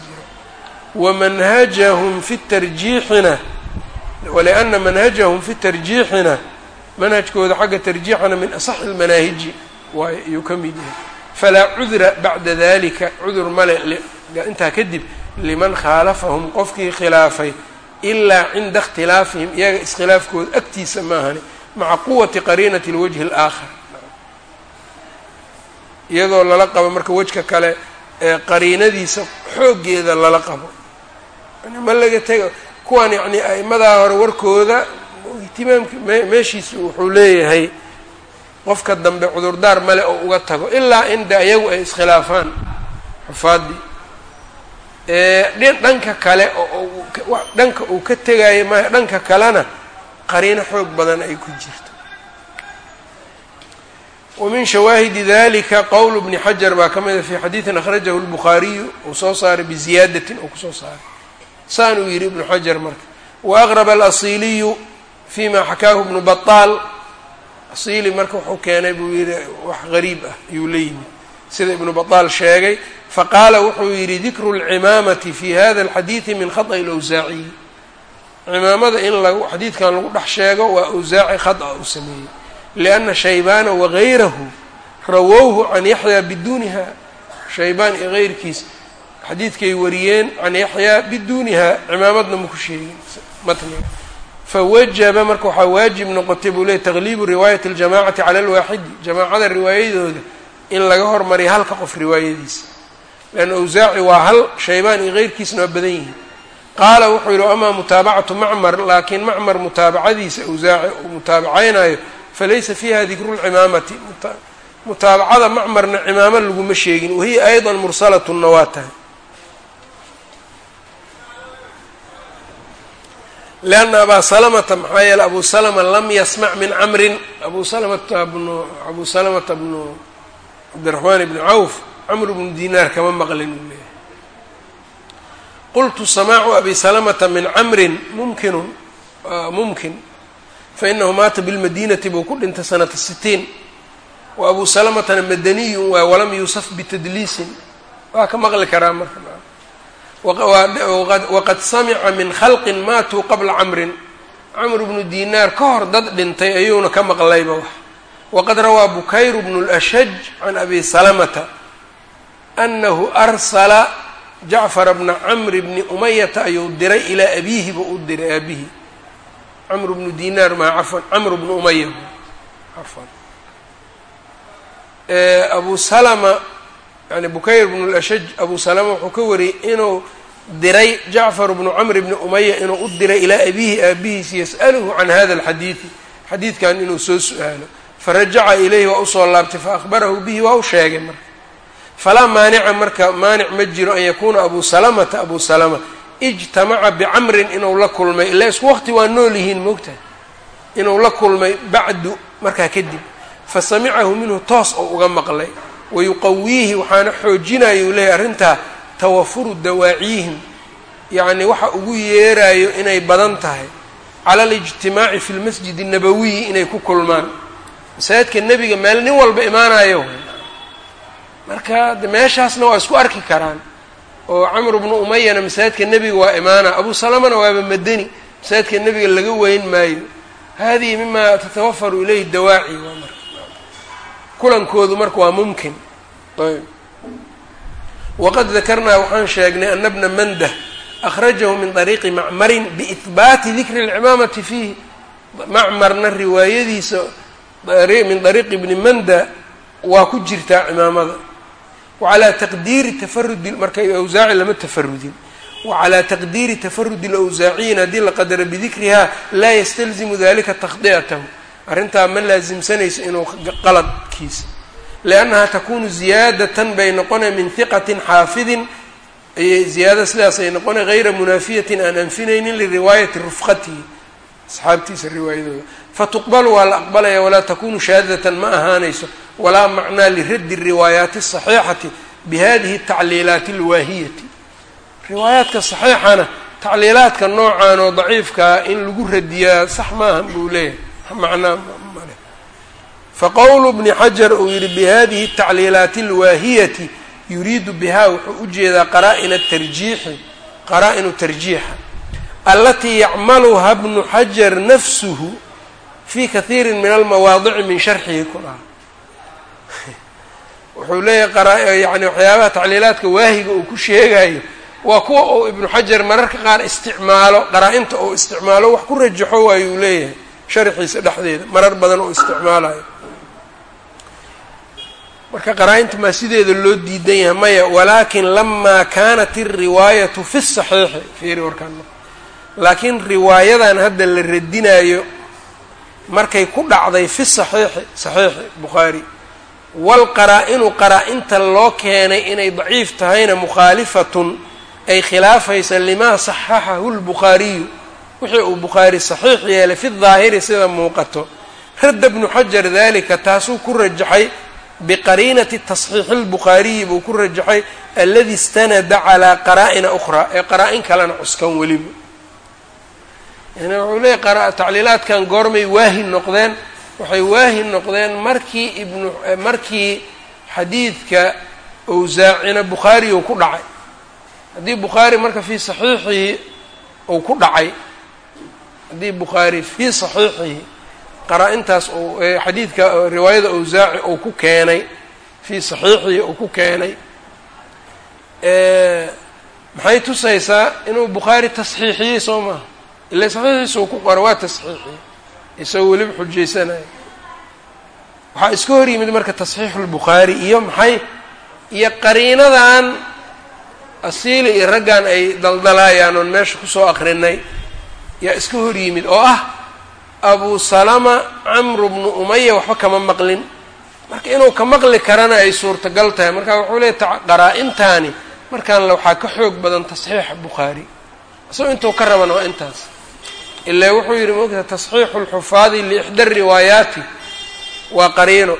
wamanhajahum fi tarjiixina walianna manhajahum fi tarjiixina manhajkooda xagga tarjiixana min asaxi lmanaahiji waayo ayuu ka mid yahay falaa cudra bacda dalika cudur male intaa kadib liman khaalafahum qofkii khilaafay ilaa cinda ikhtilaafihim iyaga iskhilaafkooda agtiisa maahani maca quwati qariinati lwajhi alaakhar iyadoo lala qabo marka wejka kale ee qariinadiisa xooggeeda lala qabo yani ma laga tego kuwan yacni a'imadaa hore warkooda ihtimaamki meeshiisa wuxuu leeyahay qofka dambe cudurdaar male oo uga tago ilaa in de iyagu ay iskhilaafaan. Xufaaddii dhanka kale oo dhanka uu ka tegayo maaha dhanka kalena qariino xoog badan ay ku jirto. Wamin shawaahidi dalika qowl bni xajar baa ka mida fi xadiidin akhrajahu lbukhaariyu uu soo saaray biziyaadatin uu ku soo saaray saan uu yihi ibnu xajar marka waaqraba alasiliyu fima xakaahu ibnu baطaal asili marka wuxuu keenay buu yihi wax gariib ah ayuu la yimid sida ibnu baطaal sheegay faqaala wuxuu yidhi dikru اlcimaamati fi hada اlxadiidi min khaطأi اlawsaaciyi cimaamada in lagu xadiidkan lagu dhex sheego waa awsaaci khada u sameeyey lianna shaybaana wagayrahu rawowhu can yaxyaa biduuniha shaybaan iyo keyrkiis xadiidkay wariyeen can yaxyaa biduuniha cimaamadna maku sheegin matniga fawajaba marka waxaa waajib noqotay buu leey taqliibu riwaayati aljamacati cala alwaaxidi jamaacada riwaayadooda in laga hormariya halka qof riwaayadiisa. Leanna awsaaci waa hal shaybaan iyo keyrkiisna waa badan yihiin. Qaala wuxuu yidhi amaa mutaabacatu macmar? Laakiin macmar mutaabacadiisa awsaaci uu mutaabacaynayo falaysa fiiha dikru lcimaamati mutaabacada macmarna cimaamo laguma sheegin wahiya ayda mursalatuna waa tahay leanna abaa salamata maxaa yeele abu salama lam yasmac min camrin abu salamata bnu abu salamata bnu cabdiraxmaan ibni cawf camr bnu dinaar kama maqlin uu leeyahay qultu samaacu abi salamata min camrin mumkinun mumkin fainahu maata bilmadinati buu ku dhintay sanata sitiin wa abu salamatana madaniyun waay walam yuusaf bitadliisin waa ka maqli karaa marka waqad samica min khalqin maatuu qabla camrin camr bnu dinaar ka hor dad dhintay ayuuna ka maqlayba wax waqad rawaa bukayru bnu lashaj can abi salamata anahu arsala jacfara bna camri bni umayata ayuu diray ilaa abiihi buu u diray aabihi camr bnu dinaar maa cafan camr bnu umaya abu salama yani bukayr bnu lashaj abu salama wuxuu ka wariyey inuu diray jacfar bnu camr bni umaya inuu u diray ilaa abiihi aabihiisi yas'aluhu can hada alxadiidi xadiidkan inuu soo su'aalo. Farajaca ilayhi waa u soo laabtay faahbarahu bihi waa u sheegay marka. Falaa maanica marka maanic ma jiro an yakuuna abu salamata abu salama. Ijtamaca bicamrin inuu la kulmay. Ilaa isku waqti waa nool yihiin moogtahay. Inuu la kulmay bacdu markaa kadib. Fasamicahu minhu toos oo uga maqlay wayuqawiihi waxaana xoojinaya uu leeyahy tawafuru dawaaciyihim yacni waxa ugu yeerayo inay badan tahay cala alijtimaaci fi lmasjid الnabawiyi inay ku kulmaan masaajidka nebiga meel nin walba imaanayo marka de meeshaasna waa isku arki karaan oo camr bnu umayana masaajidka nebiga waa imaana abu salamana waaba madani masaajidka nebiga laga weyn maayo hadihi mima tatawafaru ilayhi dawaaci kulankoodu marka waa mumkin ayb waqad dakarnaa waxaan sheegnay ana bna mandah akhrajahu min طariiqi macmarin biihbaati dikri اlcimaamati fiihi macmarna riwaayadiisa min طariiqi bni manda waa ku jirtaa cimaamada wacalaa taqdiiri tafarudi marka awsaaci lama tafarudin wacalaa taqdiiri tafarudi اlawsaaciyin haddii la qadaro bidikriha laa yastalzimu dalika takhdi'atahu arrintaa ma laasimsanayso inuu qaladkiisa liannaha takunu ziyaadatan bay noqonay min hiqatin xaafidin ziyaada sidaas ay noqonay hayra munaafiyatin aan anfinaynin liriwaayati rufqatihi asxaabtiisa riwaayadooda fatuqbalu waa la aqbalaya walaa takunu shaadatan ma ahaanayso walaa macnaa liraddi riwaayaati asaxiixati bihadihi tacliilaati alwaahiyati riwaayaadka saxiixana tacliilaadka noocan oo daciifkaa in lagu radiyaa sax maahan buu leeyahay macnaa faqowlu bni xajar uu yihi bihadihi tacliilaati alwaahiyati yuriidu bihaa wuxuu u jeedaa qaraa-ina tarjiixi qaraa-inu tarjiixa alatii yacmaluha bnu xajar nafsuhu fii kahiiri min almawaadici min sharxihi ku dhaha wuxuu leeyahay yani waxyaabaha tacliilaadka waahiga uu ku sheegayo waa kuwa uu ibnu xajar mararka qaar isticmaalo qaraa-inta uu isticmaalo wax ku rajaxo waayuu leeyahay sharxiisa dhexdeeda marar badan oo isticmaalayo marka qaraa-inta maa sideeda loo diidan yahay maya walaakin lamaa kaanat alriwaayatu fi saxiixi fiiri warkaan laakiin riwaayadan hadda la radinayo markay ku dhacday fi saxiixi saxiixi bukhaari walqaraa-inu qaraa-inta loo keenay inay daciif tahayna mukhaalifatun ay khilaafaysa limaa saxaxahu lbukhaariyu wixii uu bukhaari saxiix yeelay fi daahiri sida muuqato. Radda bnu xajar dalika taasuu ku rajaxay biqariinati tasxiixi lbukhaariyi buu ku rajaxay aladi istanada calaa qaraa-ina ukhraa ee qaraa-in kalena cuskan weliba yani wuxuu leeyahy tacliilaadkan goormay waahi noqdeen waxay waahi noqdeen markii ibnu markii xadiidka awsaacina bukhaari uu ku dhacay. Haddii bukhaari marka fii saxiixihi uu ku dhacay haddii bukhaari fii saxiixihi qaraa-intaas uu xadiidka riwaayada awsaaci uu ku keenay fii saxiixii uu ku keenay maxay tusaysaa inuu bukhaari tasxiixiyey soo maaha ila saxiixiisa uu ku qoro waa tasxiixiyey isagoo weliba xujaysanaya waxaa iska hor yimid marka tasxiixu lbukhaari iyo maxay iyo qariinadan asiili iyo raggan ay daldalaayaan oon meesha ku soo akrinay yaa iska hor yimid oo ah abu salama camru bnu umaya waxba kama maqlin. Marka inuu ka maqli karana ay suurtagal tahay. Marka wuxuu leey qaraa-intaani. Markaan waxaa ka xoog badan tasxiixa bukhaari isagoo intuu ka rabana waa intaas. Ilaa wuxuu yidhi moogta tasxiixu lxufaadi liixda riwaayaati waa qariino.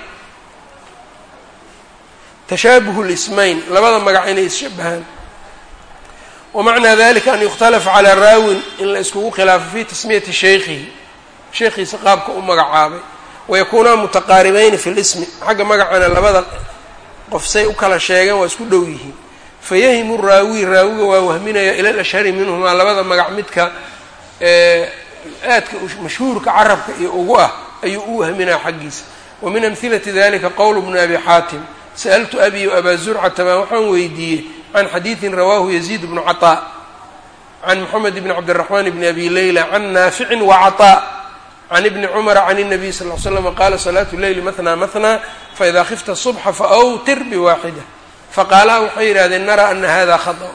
Tashaabuhu lismayn labada magac inay isshabahaan wamacnaa dalika an yukhtalafa calaa raawin in la iskugu khilaafo fi tasmiyati shaykhihi sheekhiisa qaabka u magacaabay. Wayakuunaa mutaqaaribayni fi lismi xagga magacana labada qof say u kala sheegeen waa isku dhow yihiin. Fayahimu raawi raawiga waa wahminaya ila lashhari minhumaa labada magac midka aadka mashhuurka carabka iyo ugu ah ayuu u wahminaa xaggiisa. Wa min amhilati dalika qowl bni abi xaatim sa'altu abi abaa zurcata baa waxaan weydiiyey can xadiidin rawaahu yaziid bnu caطaa can moxamed bni cabdiraxmaan bni abi leyla can naaficin wacaطaa can ibni cumara can الnabiy sal ly slam qaala salaatu leyli mahnaa mahnaa faida khifta subxa faawtir biwaaxida faqaalaa waxay yidhahdeen naraa ana hada khaطأ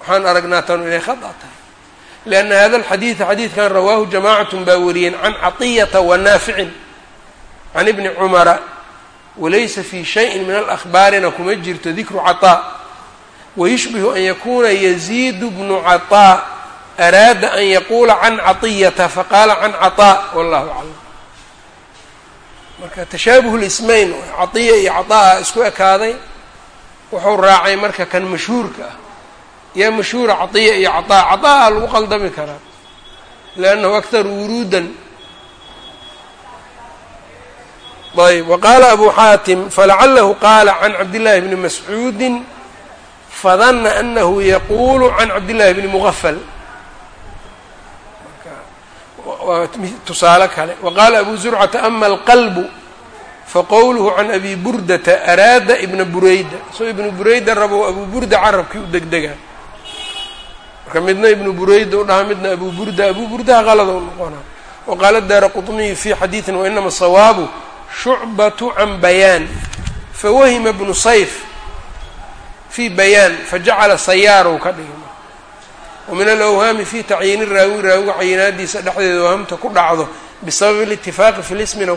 waxaan aragnaa tanu inay khaطأ tahay lianna hada alxadiida xadiidkan rawaahu jamacat baa wariyeen can caطiyata wanaaficin can ibni cumara walaysa fi shayin min alahbaarina kuma jirto dikru caطaa wayushbihu an yakuna yaziidu bnu caطaa araada an yaquula can caطiyata faqaala can caطaa wallahu aclam marka tashaabuh lismayn caiya iyo caطaa isku ekaaday wuxuu raacay marka kan mashhuurka ah yaa mashhuura caiya iyo caطaa caطaa lagu qaldami karaa liannahu aktar wuruudan ayb waqaala abu xaatim falacalahu qaala can cabdillaahi bni mascuudi fadana anahu yaquulu can cabdillahi bni mugafal waa tusaale kale. Waqaala abu zurcata ama alqalbu. Faqowluhu can abi burdata araada ibna bureyda soo ibnu bureyda rabo abu burda carabkii u degdega marka midna ibnu bureyda u dhahaa midna abu burda. Abu burdaha qalada u noqonaa. Waqaala daara quطniyu fi xadiiثin wainama sawaabu shucbatu can bayaan. Fawahima bnu sayf fii bayaan fajacala sayaarow ka dhigay wamin alawhaami fii tacyiini raawi raawiga cayinaadiisa dhexdeeda wahamta ku dhacdo bisababi litifaaqi fi lismina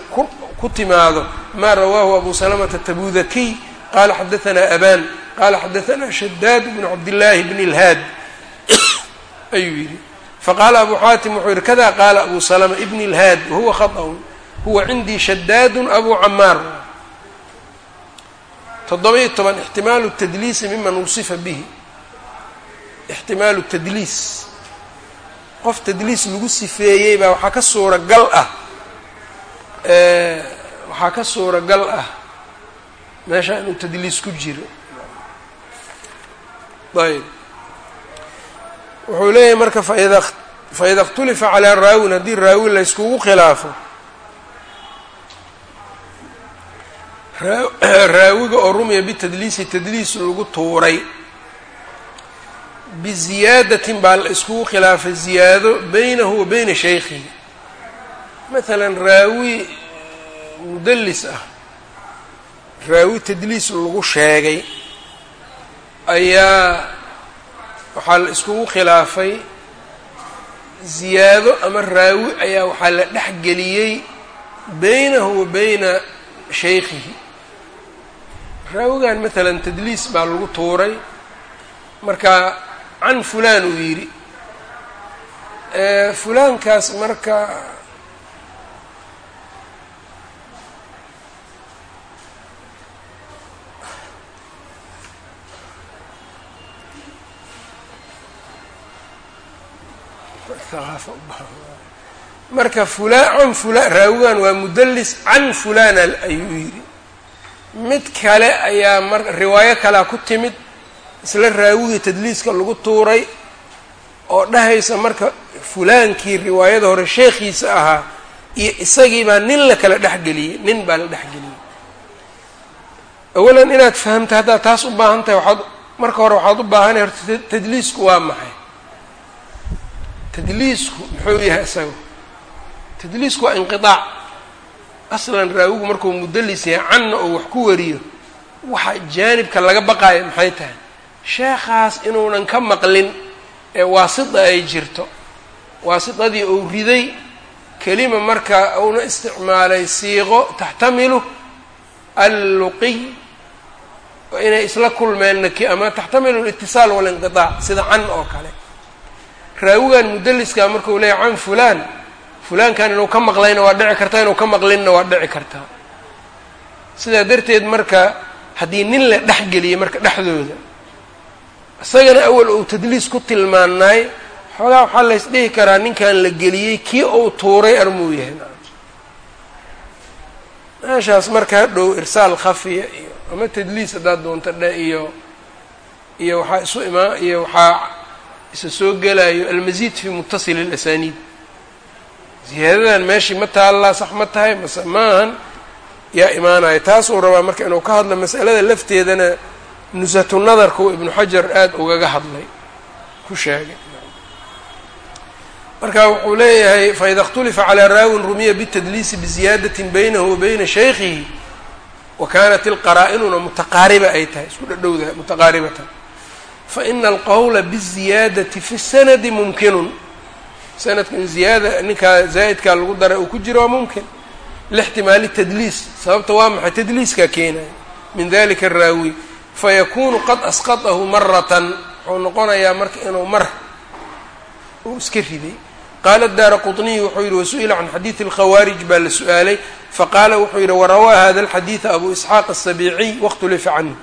ku timaado. Maa rawaahu abu salamata tabudakiy qaala xadaanaa abaan qaala xadaanaa shadaad bnu cabdillaahi bni ilhaad ayuu yidhi. Faqaala abu xaatim wuxuu yihi kadaa qaala abu salama ibni ilhaad wahuwa khaطأun huwa cindii shadaadun abu camaar toddoba-iyo toban ixtimaalu tadliisi miman wusifa bihi ixtimaalu tadliis qof tadliis lagu sifeeyey baa waxaa ka suuragal ah waxaa ka suuragal ah meesha inuu tadliis ku jiro ayb wuxuu leeyahay marka faida faida اkhtulifa calaa raawin haddii raawi la yskugu khilaafo raawiga oo rumiya bitadliisi tadliis lagu tuuray biziyaadatin baa la iskugu khilaafay ziyaado beynahu wa beyna shaykhihi maalan raawi mudallis ah raawi tadliis lagu sheegay ayaa waxaa la iskugu khilaafay ziyaado ama raawi ayaa waxaa la dhexgeliyey beynahu wa beyna shaykhihi raawigan maalan tadliis baa lagu tuuray marka can fulaan uu yidhi. Fulaankaas marka marka fulaan can fulaan raawigan waa mudallis can fulaana ayuu yidhi. Mid kale ayaa mar riwaayo kalea ku timid isla raawigii tadliiska lagu tuuray oo dhahaysa marka fulaankii riwaayada hore sheekhiisa ahaa iyo isagii baa nin la kala dhexgeliyey nin baa la dhexgeliyey awalan inaad fahamta haddaad taas u baahan tahay waxaad marka hore waxaad u baahanay horta tadliisku waa maxay? Tadliisku muxuu yahay isaga tadliisku waa inqiaac aslan raawigu markuu mudalis yahay canna oo wax ku wariyo waxa jaanibka laga baqaayo maxay tahay sheekhaas inuunan ka maqlin ee waasita ay jirto. Waasitadii uu riday kelima marka uuna isticmaalay siiqo taxtamilu alluqiy inay isla kulmeen naki ama taxtamilu alitisaal walinqiaac sida can oo kale. Raawigan mudaliskaa markuu leeyahy can fulaan fulaankan inuu ka maqlayna waa dhici kartaa inuu ka maqlinna waa dhici kartaa. Sidaa darteed marka haddii nin la dhexgeliyey marka dhexdooda isagana awal uu tadliis ku tilmaanaay xoogaa waxaa lays dhihi karaa ninkan la geliyey kii uu tuuray armuu yahay. Meeshaas marka hadhow irsaal khafiya iyo ama tadliis haddaad doonto dhe iyo iyo waxaa isu imaa iyo waxaa isa soo gelayo almasiid fi muttasil اlasaniid ziyaadadan meeshii ma taallaa sax ma tahay mase maahan yaa imaanaya. Taas uu rabaa marka inuu ka hadlo masalada lafteedana nusatu nadarku ibnu xajar aada ugaga hadlay ku sheegay marka wuxuu leeyahay faida اkhtulifa calىa raawin rumiya bالtadliisi bziyaadaةi baynahu wa bayna shaykhihi wa kanat ilqaraa-inuna mutaqaariba ay tahay isku dhadhowda mutaqaaribatan faina alqowla bالziyaadati fi الsanadi mumkinun sanadka in ziyaada ninkaa zaa'idkaa lagu daray uu ku jiro waa mumkin lixtimaali tadliis sababta waa maxay tadliiskaa keenaya min dalika araawi fayakunu qad asqatahu maratan wuxuu noqonayaa marka inuu mar uu iska riday qaala daara quطniy wuxuu yihi wasu'ila can xadiidi اlkhawaarij baa la su-aalay faqaala wuxuu yihi warawaa hada alxadiida abu isxaaq aلsabiiciy waاkhtulifa canhu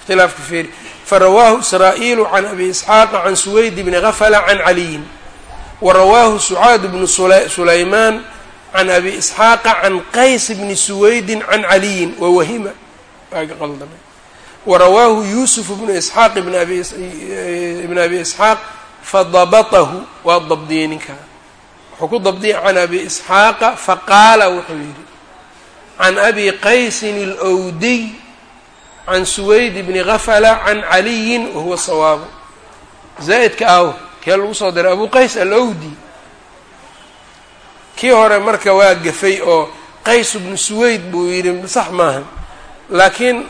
ikhtilaafka feeri farawaahu israa'iilu can abi isxaaqa can suwayd bni gafla can caliyin warawaahu sucaad bnu sulaymaan can abi isxaaqa can qays bni suwaydin can caliyin wawahima waaga qaldamay warawaahu yuusuf bnu isxaaq ibn abi isxaaq fadabatahu waa dabdiyey ninkaa wuxuu ku dabdiyay can abi isxaaqa faqaala wuxuu yidhi can abi qaysin alwdiy can suwayd bni gafla can caliyin wahuwa sawaabu zaa'idka aw kee lagu soo diray abu qays alowdi kii hore marka waa gafay oo qays bnu suwayd buu yidhi sax maahan laakiin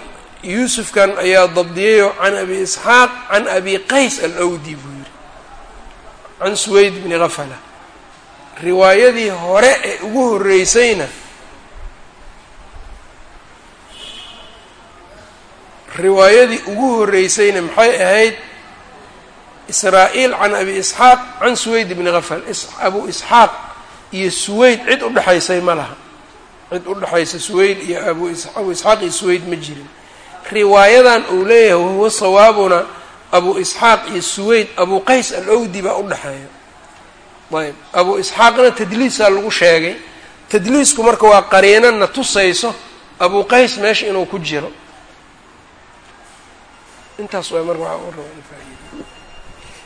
yuusufkan ayaa dabdiyayoo can abi isxaaq can abi qays alowdi buu yidhi. Can suwayd bni gafala. Riwaayadii hore ee ugu horreysayna riwaayadii ugu horreysayna maxay ahayd israa'iil can abi isxaaq can suwayd bni gafal. Abu isxaaq iyo suwayd cid u dhexaysay ma laha. Cid u dhexaysa suwayd iyo abu abu isxaaq iyo suwayd ma jirin riwaayadan uu leeyahay wahuwa sawaabuna abu isxaaq iyo suwayd abu qays alowdi baa u dhexeeya ayb abu isxaaqna tadliisaa lagu sheegay. Tadliisku marka waa qariinana tusayso abu qays meesha inuu ku jiro. Intaas waa marka waxaa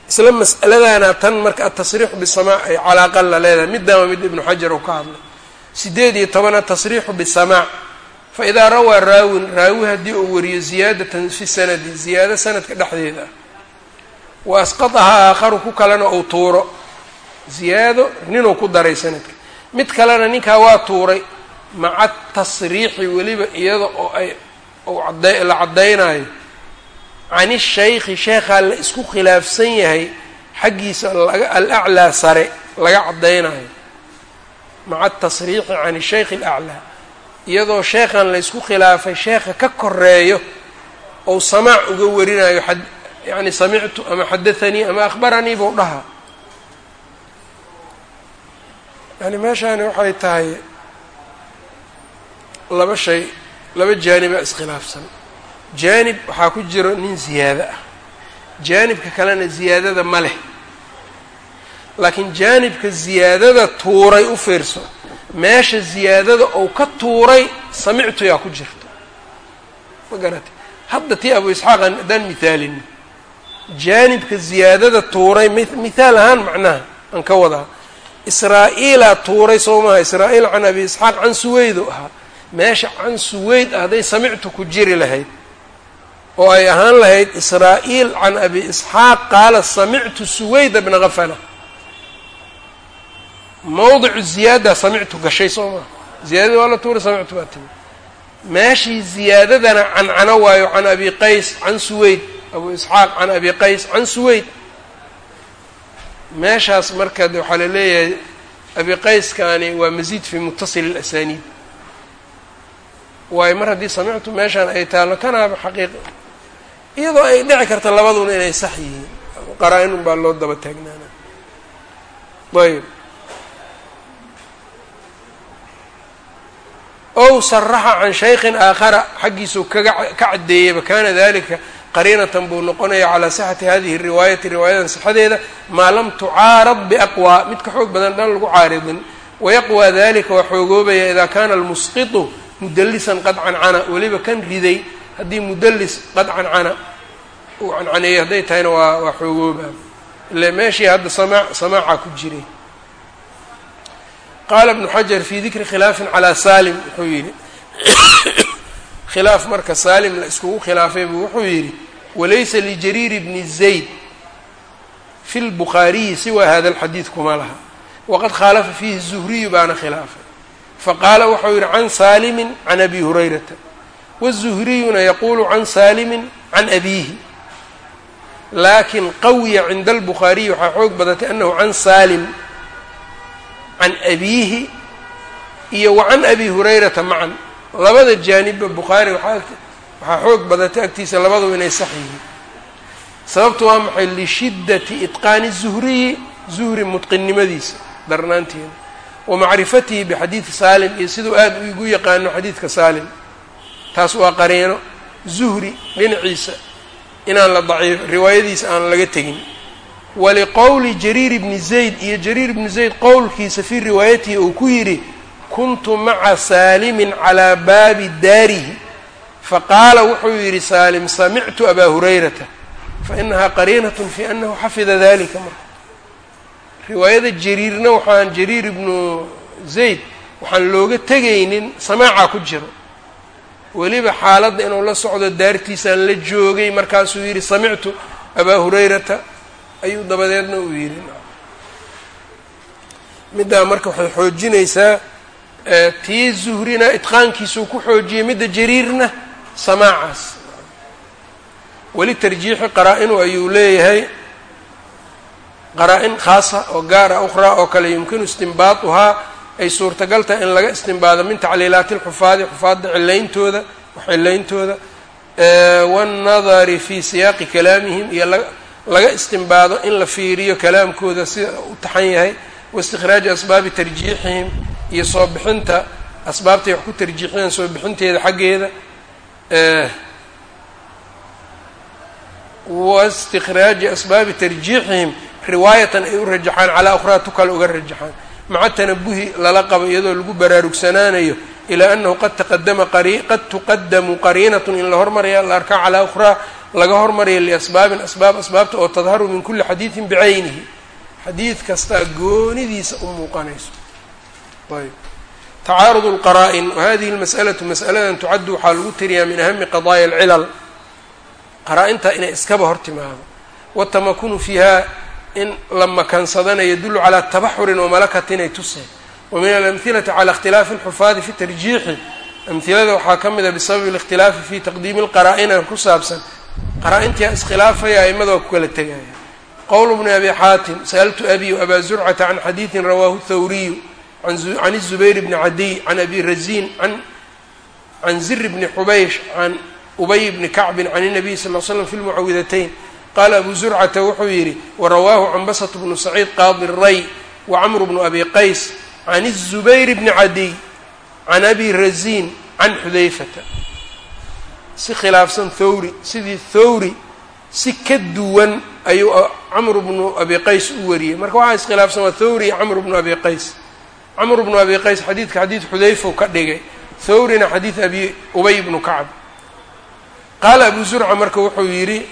isla mas'aladana tan marka atasriixu bisamaac ay calaaqa la leedahay. Middaama mid ibnu xajar uu ka hadlay. Sideed iyo toban atasriixu bisamaac fa idaa rawaa raawin raawi haddii uu wariyo ziyaadatan fi sanadi ziyaado sanadka dhexdeeda ah wa asqatahaa aakharu ku kalena uu tuuro ziyaado ninuu ku daray sanadka mid kalena ninkaa waa tuuray maca tasriixi weliba iyada oo ay ada la caddaynayo can ishayki sheekhaa la isku khilaafsan yahay xaggiisa alaclaa sare laga caddaynayo maca atasriixi can shaykhi alaclaa iyadoo sheekhan la ysku khilaafay sheekha ka koreeyo ou samaac uga warinayo yani samictu ama xadathanii ama akhbaranii buu dhahaa. Yani meeshaani waxay tahay laba shay laba jaanibaa iskhilaafsan. Jaanib waxaa ku jiro nin ziyaado ah. Jaanibka kalena ziyaadada ma leh. Laakiin jaanibka ziyaadada tuuray u fiirso meesha ziyaadada ou ka tuuray samictu yaa ku jirto. Ma garatay hadda tii abu isxaaq haddaan mihaalino jaanibka ziyaadada tuuray mithaal ahaan macnaha aan ka wadaa. Israa'iilaa tuuray soo maha israa'iil can abi isxaaq can suweydu ahaa. Meesha can suweyd ah hadday samictu ku jiri lahayd. Oo ay ahaan lahayd israa'iil can abi isxaaq qaala samictu suweyda bna kafala mawdicu ziyaada samictu gashay soo maha ziyaadadii waa la tuuray samictu baa timi. Meeshii ziyaadadana cancano waayo can abi qays can suweyd abu isxaaq can abi qays can suweyd meeshaas marka waxaa la leeyahay abi qayskani waa masiid fi mutasil اlasaniid waayo mar haddii samictu meeshaan ay taalno kanaaba xaqiiq iyadoo ay dhici karta labaduna inay sax yihiin. Qaraa-in un baa loo daba taagnaana ayb ow saraxa can shaykhin aakhara xaggiisuu kaga ka caddeeyeyba kana dalika qariinatan buu noqonaya calaa sixati hadihi riwaayati riwaayadan sixadeeda maa lam tucaarad biaqwaa mid ka xoog badan dhan lagu caaridin. Wayaqwaa dalika waa xoogoobaya idaa kana almusqitu mudallisan qad cancana weliba kan riday haddii mudallis qad cancana uu cancaneeyey hadday tahayna waa waa xoogooba. Ile meeshii hadda sama samaaca ku jiray qaala ibnu xajar fii dikri khilaafin calaa salim wuxuu yidhi khilaaf marka saalim la iskugu khilaafay buu wuxuu yidhi walaysa lijariir bni zayd fi lbukhaariyi siwa hada alxadiid kuma laha waqad khaalafa fiihi zuhriyu baana khilaafay faqaala wuxuu yidhi can saalimin can abi hurayrata wazuhriyuna yaquulu can saalimin can abiihi laakin qawiya cinda albukhaariyi waxaa xoog badatay anahu can saalim can abiihi iyo wa can abi hurayrata macan labada jaanibba bukhaari waxaa xoog badatay agtiisa labadu inay sax yihiin sababtu waa maxay lishiddati itqaani zuhriyi zuhri mutqinnimadiisa darnaanteeda wa macrifatihi bixadiidi saalim iyo siduu aada u igu yaqaano xadiidka saalim taas waa qariino zuhri dhinaciisa inaan la daciif riwaayadiisa aan laga tegin waliqowli jariir bni zayd iyo jariir bni zayd qowlkiisa fii riwaayatihi uu ku yidhi kuntu maca saalimin calaa baabi daarihi faqaala wuxuu yidhi saalim samictu abaa hurayrata fainahaa qariinatun fi anahu xafida dalika marka riwaayada jariirna waxaan jariir ibnu zayd waxaan looga tegaynin samaaca ku jiro weliba xaaladda inuu la socdo daartiisaan la joogay markaasuu yidhi samictu abaa hurayrata ayuu dabadeedna uu yidhi. Middaa marka waxay xoojinaysaa tii zuhrina itqaankiisuu ku xoojiyey midda jariirna samaacaas weli tarjiixi qaraa-inu ayuu leeyahay qaraa-in khaasa oo gaara ukhraa oo kale yumkinu istinbaatuhaa ay suurtagal tahay in laga istinbaado min tacliilaati lxufaadi xufaadda cilayntooda waxcilayntooda waannadari fii siyaaqi kalaamihim iyo laga istinbaado in la fiiriyo kalaamkooda sida u taxan yahay waistikhraaji asbaabi tarjiixihim iyo soo bixinta asbaabtay wax ku tarjiixiyaan soo bixinteeda xaggeeda waistikhraaji asbaabi tarjiixihim riwaayatan ay u rajaxaan calaa ukhraa tu kale uga rajaxaan. Maca tanabuhi lala qabo iyadoo lagu baraarugsanaanayo ilaa annahu qad taqadama qad tuqadamu qariinatun in la hormaraya la arkaa calaa ukhraa laga hormaraya liasbaabin asbaab asbaabta oo tadharu min kuli xadiidin bicaynihi xadiid kastaa goonidiisa u muuqanayso. Ayb. Tacaarud lqaraa-in wahadihi lmas'alatu mas'aladan tucaddu waxaa lagu tiriyaa min ahami qadaaya alcilal. Qaraa-intaa inay iskaba hor timaado. Watamakunu fiiha in la makansadana yadullu calaa tabaxurin wamalakati inay tuseen wa min alamhilati cala ikhtilaafi alxufaadi fi tarjiixi. Amhilada waxaa ka mid a bisababi اlikhtilaafi fi taqdiimi lqaraa-ina ku saabsan qaraa-intia iskhilaafaya aimada waa ku kala tegaya qowl bni abi xaatim sa'altu abi abaa zurcata can xadiidin rawaahu thawriyu can الzubayr bni cadiy can abi razin can zir bni xubaysh can ubay bni kacbin can الnabiy sal l slam fi lmucawidatayn qaala abu zurcata wuxuu yidhi warawaahu cambasat bnu saciid qaadi ray wacamru bnu abi qays can الzubayr bni cadiy can abi razin can xudayfata si khilaafsan thawri sidii thawri si ka duwan ayuu camru bnu abi qays u wariyey. Marka waxaa iskhilaafsan waa thawri iyo camru bnu abi qays. Camru bnu abi qays xadiidka xadiid xudayfa u ka dhigay. Thawrina xadiid abi ubay bnu kacb qaala abu zurca marka wuxuu yidhi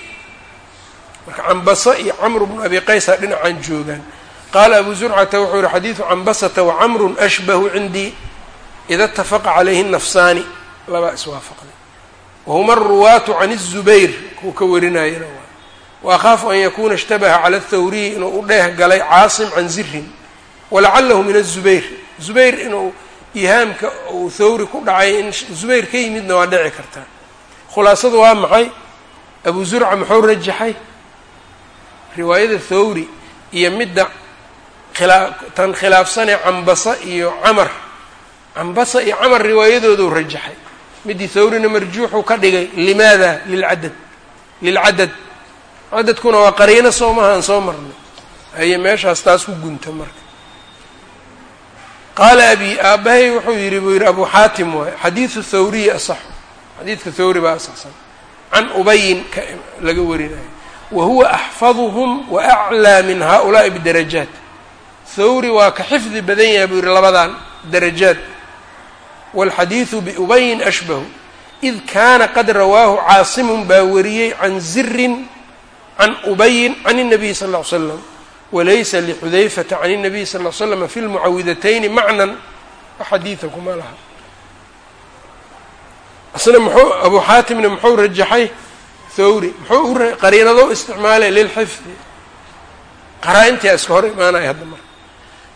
marka cambaso iyo camru bnu abi qaysa dhinacan joogaan. Qaala abu zurcata wuxuu yihi xadiidu cambasata wacamrun ashbahu cindii ida اtafaqa calayhi nafsaani. Labaa iswaafaqday wahuma aruwaatu can الzubayr kuu ka warinayana waay waakaafu an yakuna ishtabaha cala athawriyi inuu u dheeh galay caasim can zirin walacalahu min azubayr zubayr inuu ihaamka uu thawri ku dhacay in zubayr ka yimidna waa dhici kartaa khulaasadu waa maxay abu zurca muxuu rajaxay riwaayada thawri iyo midda khilaa tan khilaafsanee cambasa iyo camar cambasa iyo camar riwaayadoodu rajaxay midii thawrina marjuuxuu ka dhigay limaada lilcadad? Lilcadad? Cadadkuna waa qariino soo maha soo marnay aye meeshaas taas ku gunta marka. Qaala abi aabbahay wuxuu yidhi buu yidhi abu xaatim waaye xadiidu thawriyi asaxu. Xadiidka thawri baa asaxsan. Can ubayin ka laga warinayo. Wa huwa axfaduhum wa aclaa min haؤulaa'i bidarajaat. Thawri waa ka xifdi badan yahay buu yidhi labadan darajaad wاlxadiidu biubayin ashbahu id kaana qad rawaahu caasimun baa wariyey can zirin can ubayin can الnabiy sal اه ly slam walaysa lxudayfata can الnabiy sal ly slm fi lmucawidatayni macnan xadiida kuma laha isna mxuu abu xaatimna muxuu rajaxay thawri muxuu u qariinado isticmaalay lilxifdi qaraa-intia iska hor imaanaya hadda marka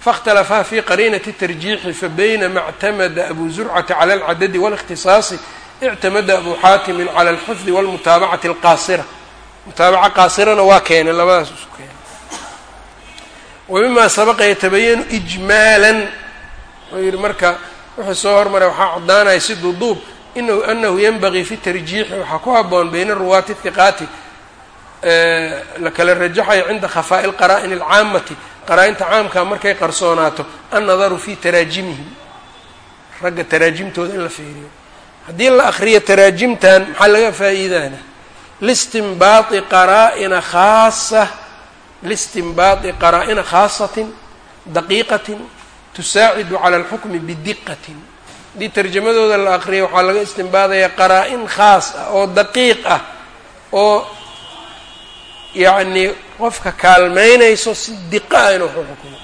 faاkhtalafaa fi qariinati tarjiixi fabaynama اctamada abu zurcata cala alcadadi wاlاkhtisaasi ictamada abu xaatimin cala alxifdi wاlmutaabacati اlqaasira mutaabaca qaasirana waa keenay labadaas isu keenay wamima sabaqa yatabayanu ijmaalan wuxuu yihi marka wuxuu soo hormaray waxaa caddaanaya si duduub inahu anahu yanbagii fi tarjiixi waxaa ku haboon bayna ruwaati hiqaati la kala rajaxayo cinda khafaa'i lqaraa'in alcaamati qaraa-inta caamkaa markay qarsoonaato annadaru fi taraajimihim. Ragga taraajimtooda in la fiiriyo. Haddii la akriyo taraajimtan maxaa laga faa'iidaana? Listinbaai qaraa'ina khaasa listinbaadi qaraa-ina khaasatin daqiiqatin tusaacidu cala alxukmi bidiqatin haddii tarjamadooda la aqriya waxaa laga istinbaadaya qaraa-in khaas ah oo daqiiq ah oo yacnii qofka kaalmeynayso si diqa ah inuu xukumo.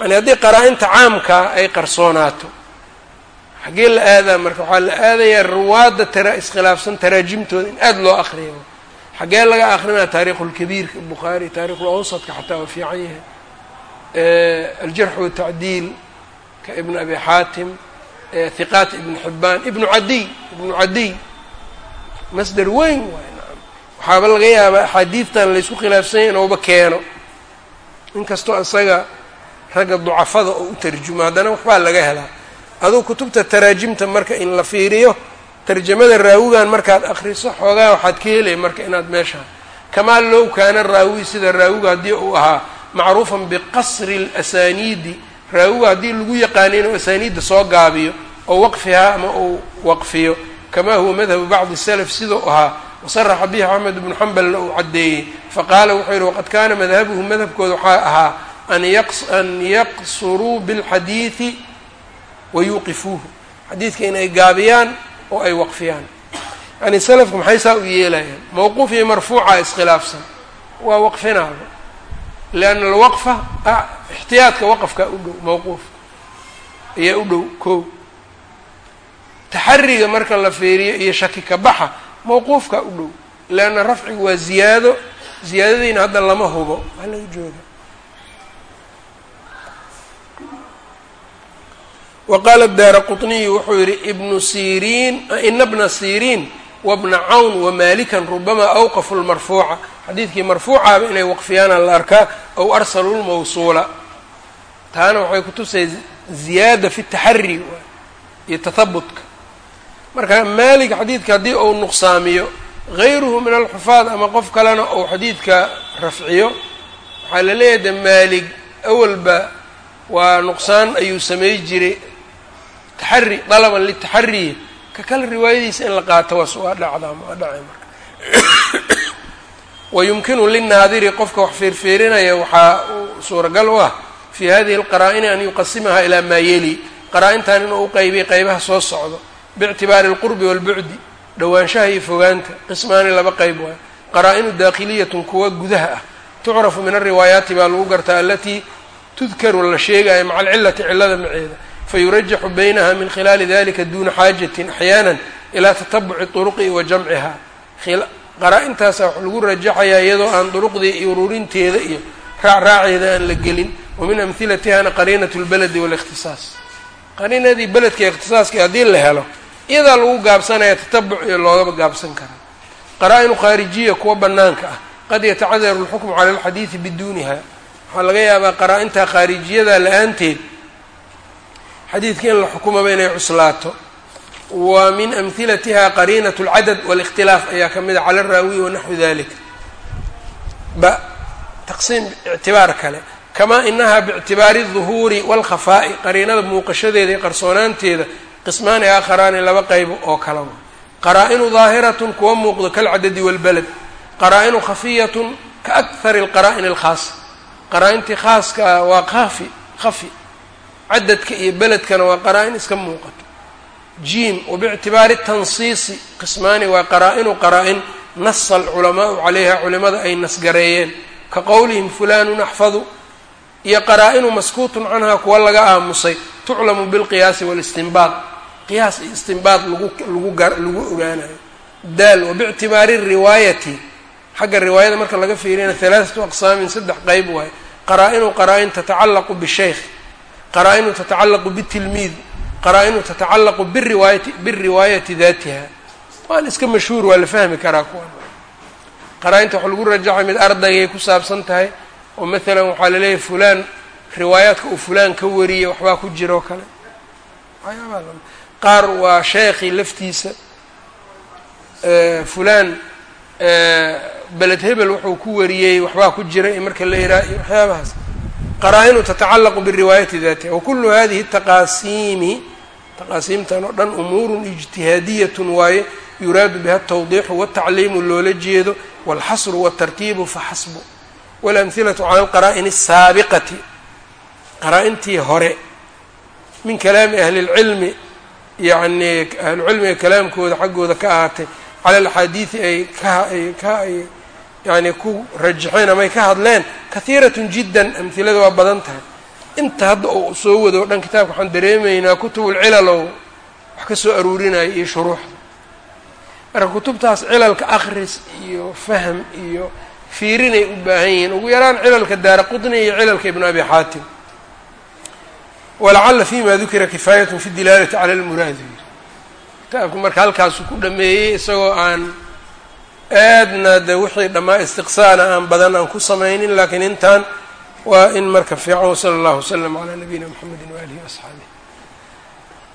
Yani haddii qaraa-inta ay qarsoonaato. Xaggee la aadaa marka waxaa la aadayaa ruwaadda tara iskhilaafsan taraajimtooda in aada loo akriyo xaggee laga akrinaya taarikhu lkabiirka bukhaari taarikhu lawsadka xataa waa fiican yahay. Aljarx watacdiil ka ibn abi xaatim hiqaat ibn xibaan ibnu cadiy ibnu cadiy. Masder weyn waay waxaaba laga yaabaa axaadiidtan laysku khilaafsanya inuuba keeno. Inkastoo isaga ragga ducafada oo u tarjumo haddana waxbaa laga helaa. Aduu kutubta taraajimta marka in la fiiriyo tarjamada raawigan markaad akriso xoogaa waxaad ka helaya marka inaad meesha kamaa low kaana raawi sida raawiga haddii uu ahaa macruufan biqasri اlasaniidi raawiga haddii lagu yaqaanay inuu asaaniidda soo gaabiyo oo waqfihaa ama uu waqfiyo. Kamaa huwa madhabu bacdi salaf sidau ahaa wasaraxa bihi axmed bnu xambalna uu caddeeyey faqaala wuxuu yihi waqad kaana madhabuhu madhabkooda waxaa ahaa an yaqsuruu biاlxadiidi wayuuqifuuhu xadiidka inay gaabiyaan oo ay waqfiyaan yani salafku maxay saa u yeelayaan mawquuf iyo marfuuca iskhilaafsan waa waqfinaaba lianna alwaqfa ixtiyaadka waqafkaa u dhow mawquufka ayaa u dhow ko taxariga marka la feeriyo iyo shaki ka baxa mawquufkaa u dhow leanna rafcigu waa ziyaado ziyaadadiina hadda lama hubo waa laga jooga waqaala daara quطniyu wuxuu yihi ibnu siriin ina bna siriin wabna cawn wamalikan rubamaa awqafu lmarfuuca xadiidkii marfuucaaba inay waqfiyaana la arkaa aw arsalu lmawsuula taana waxay kutusay ziyaada fi taxari iyo tahabutka marka maalik xadiidka haddii uu nuqsaamiyo gayruhu min alxufaad ama qof kalena uu xadiidka rafciyo waxaa la leeyahay maalig awalba waa nuqsaan ayuu samey jiray. Taxari dalaban litaxariyi ka kale riwaayadiisa in la qaato was waa dhacdaa waa dhacay marka. Wayumkinu linaadiri qofka wax feerfeerinaya waxaa suuragal u ah fii hadihi alqaraa'ini an yuqasimaha ilaa maa yeli. Qaraa-intan inuu u qeybiy qeybaha soo socdo biictibaari alqurbi waalbucdi dhowaanshaha iyo fogaanta qismaani laba qeyb waay qaraa-inu daakhiliyatun kuwa gudaha ah tucrafu min alriwaayaati baa lagu gartaa alatii tudkaru la sheegayo maca alcilati cilada maceeda fayurajaxu baynaha min khilaali dalika duuna xaajatin axyaana ilaa tatabuci turuqi wa jamciha qaraa-intaasa wax lagu rajaxayaa iyadoo aan duruqdii iyo ururinteeda iyo raacraaceeda aan la gelin wa min amhilatihana qariinat lbaladi walikhtisaas qariinadii beledka ikhtisaaska haddii la helo iyadaa lagu gaabsanaya tatabuc iyo loogaba gaabsan karaa qaraa-inu khaarijiya kuwa banaanka ah qad yatacadaru lxukmu cala alxadiidi biduuniha waxaa laga yaabaa qaraa-intaa khaarijiyada la-aanteed xadiidka in la xukumaba inay cuslaato wa min amhilatiha qariinat اlcadad wاlikhtilaaf ayaa ka mida cala araawi wanaxwi dalik ba taqsiim ictibaar kale kamaa inaha biictibaari الظuhuuri wاlkhafaa'i qariinada muuqashadeeda iyo qarsoonaanteeda qismaani aakharaani laba qayb oo kala qaraa'inu qaraa-inu daahiratun kuwa muuqdo kalcadadi walbalad. Qaraa'inu khafiyatun ka akhari alqaraa'in alkhaasa qaraa-intii khaaska waa khafi khafi. Cadadka iyo beledkana waa qaraa-in iska muuqato. Jiim wabictibaari tansiisi qismaani waa qaraa'inu qaraa'in nasa alculamaau calayha culimada ay nasgareeyeen. Ka qowlihim fulanun axfadu iyo qaraa'inu maskuutun canha kuwa laga aamusay. Tuclamu bilqiyaasi walistinbaad qiyaas iyo istinbaad lagu lagu ga lagu ogaanayo. Daal wabictibaari riwaayati. Xagga riwaayada marka laga fiiriyana halaathatu aqsaamin saddex qeyb waaye qaraa-inu qaraa-in tatacallaqu bishaykh. Qaraa-inu tatacallaqu bitilmiid. Qaraa-inu tatacallaqu biriwaayati biriwaayati daatiha. Waan iska mashhuur waa la fahmi karaa kuwan. Qaraa-inta waxa lagu rajaxay mid ardaygay ku saabsan tahay oo maalan waxaa la leeyahay fulaan riwaayaadka uu fulaan ka wariyay waxbaa ku jiroo kale. Waxyaabaa qaar waa sheekhi laftiisa fulaan beled hebel wuxuu ku wariyey waxbaa ku jira i marka la yidhaha iyo waxyaabahaas. Qaraa-inu tatacallaqu biriwaayati daatiha wakulu hadihi taqaasiimi taqaasiimtan oo dhan umuurun ijtihaadiyatun waaye yuraadu biha atawdiixu watacliimu loola jeedo walxasru waltartiibu faxasbu walamhilatu cala alqaraa'ini asaabiqati qaraa-intii hore min kalaami ahli lcilmi yacnii ahlucilmiga kalaamkooda xaggooda ka ahaatay cala alaxaadiidi ay kaay ka ay yani ku rajaxeen amay ka hadleen kahiiratun jiddan amhilada waa badan tahay. Inta hadda uu soo wado dhan kitaabka waxaan dareemaynaa kutubulcilalow wax ka soo aruurinaya iyo shuruuxda marka kutubtaas cilalka akhris iyo fahm iyo fiirinay u baahan yihiin. Ugu yaraan cilalka daara qudni iyo cilalka ibnu abi xaatim walacala fima dukira kifaayatun fi dilaalati cala lmuraadi kitaabku marka halkaasu ku dhameeyey isagoo aan aadna de wixii dhammaa istiqsaana aan badan aan ku samaynin lakiin intan waa in marka fiican wsala allahu wslam calaa nabiyina mxamedi waalihi waasxaabih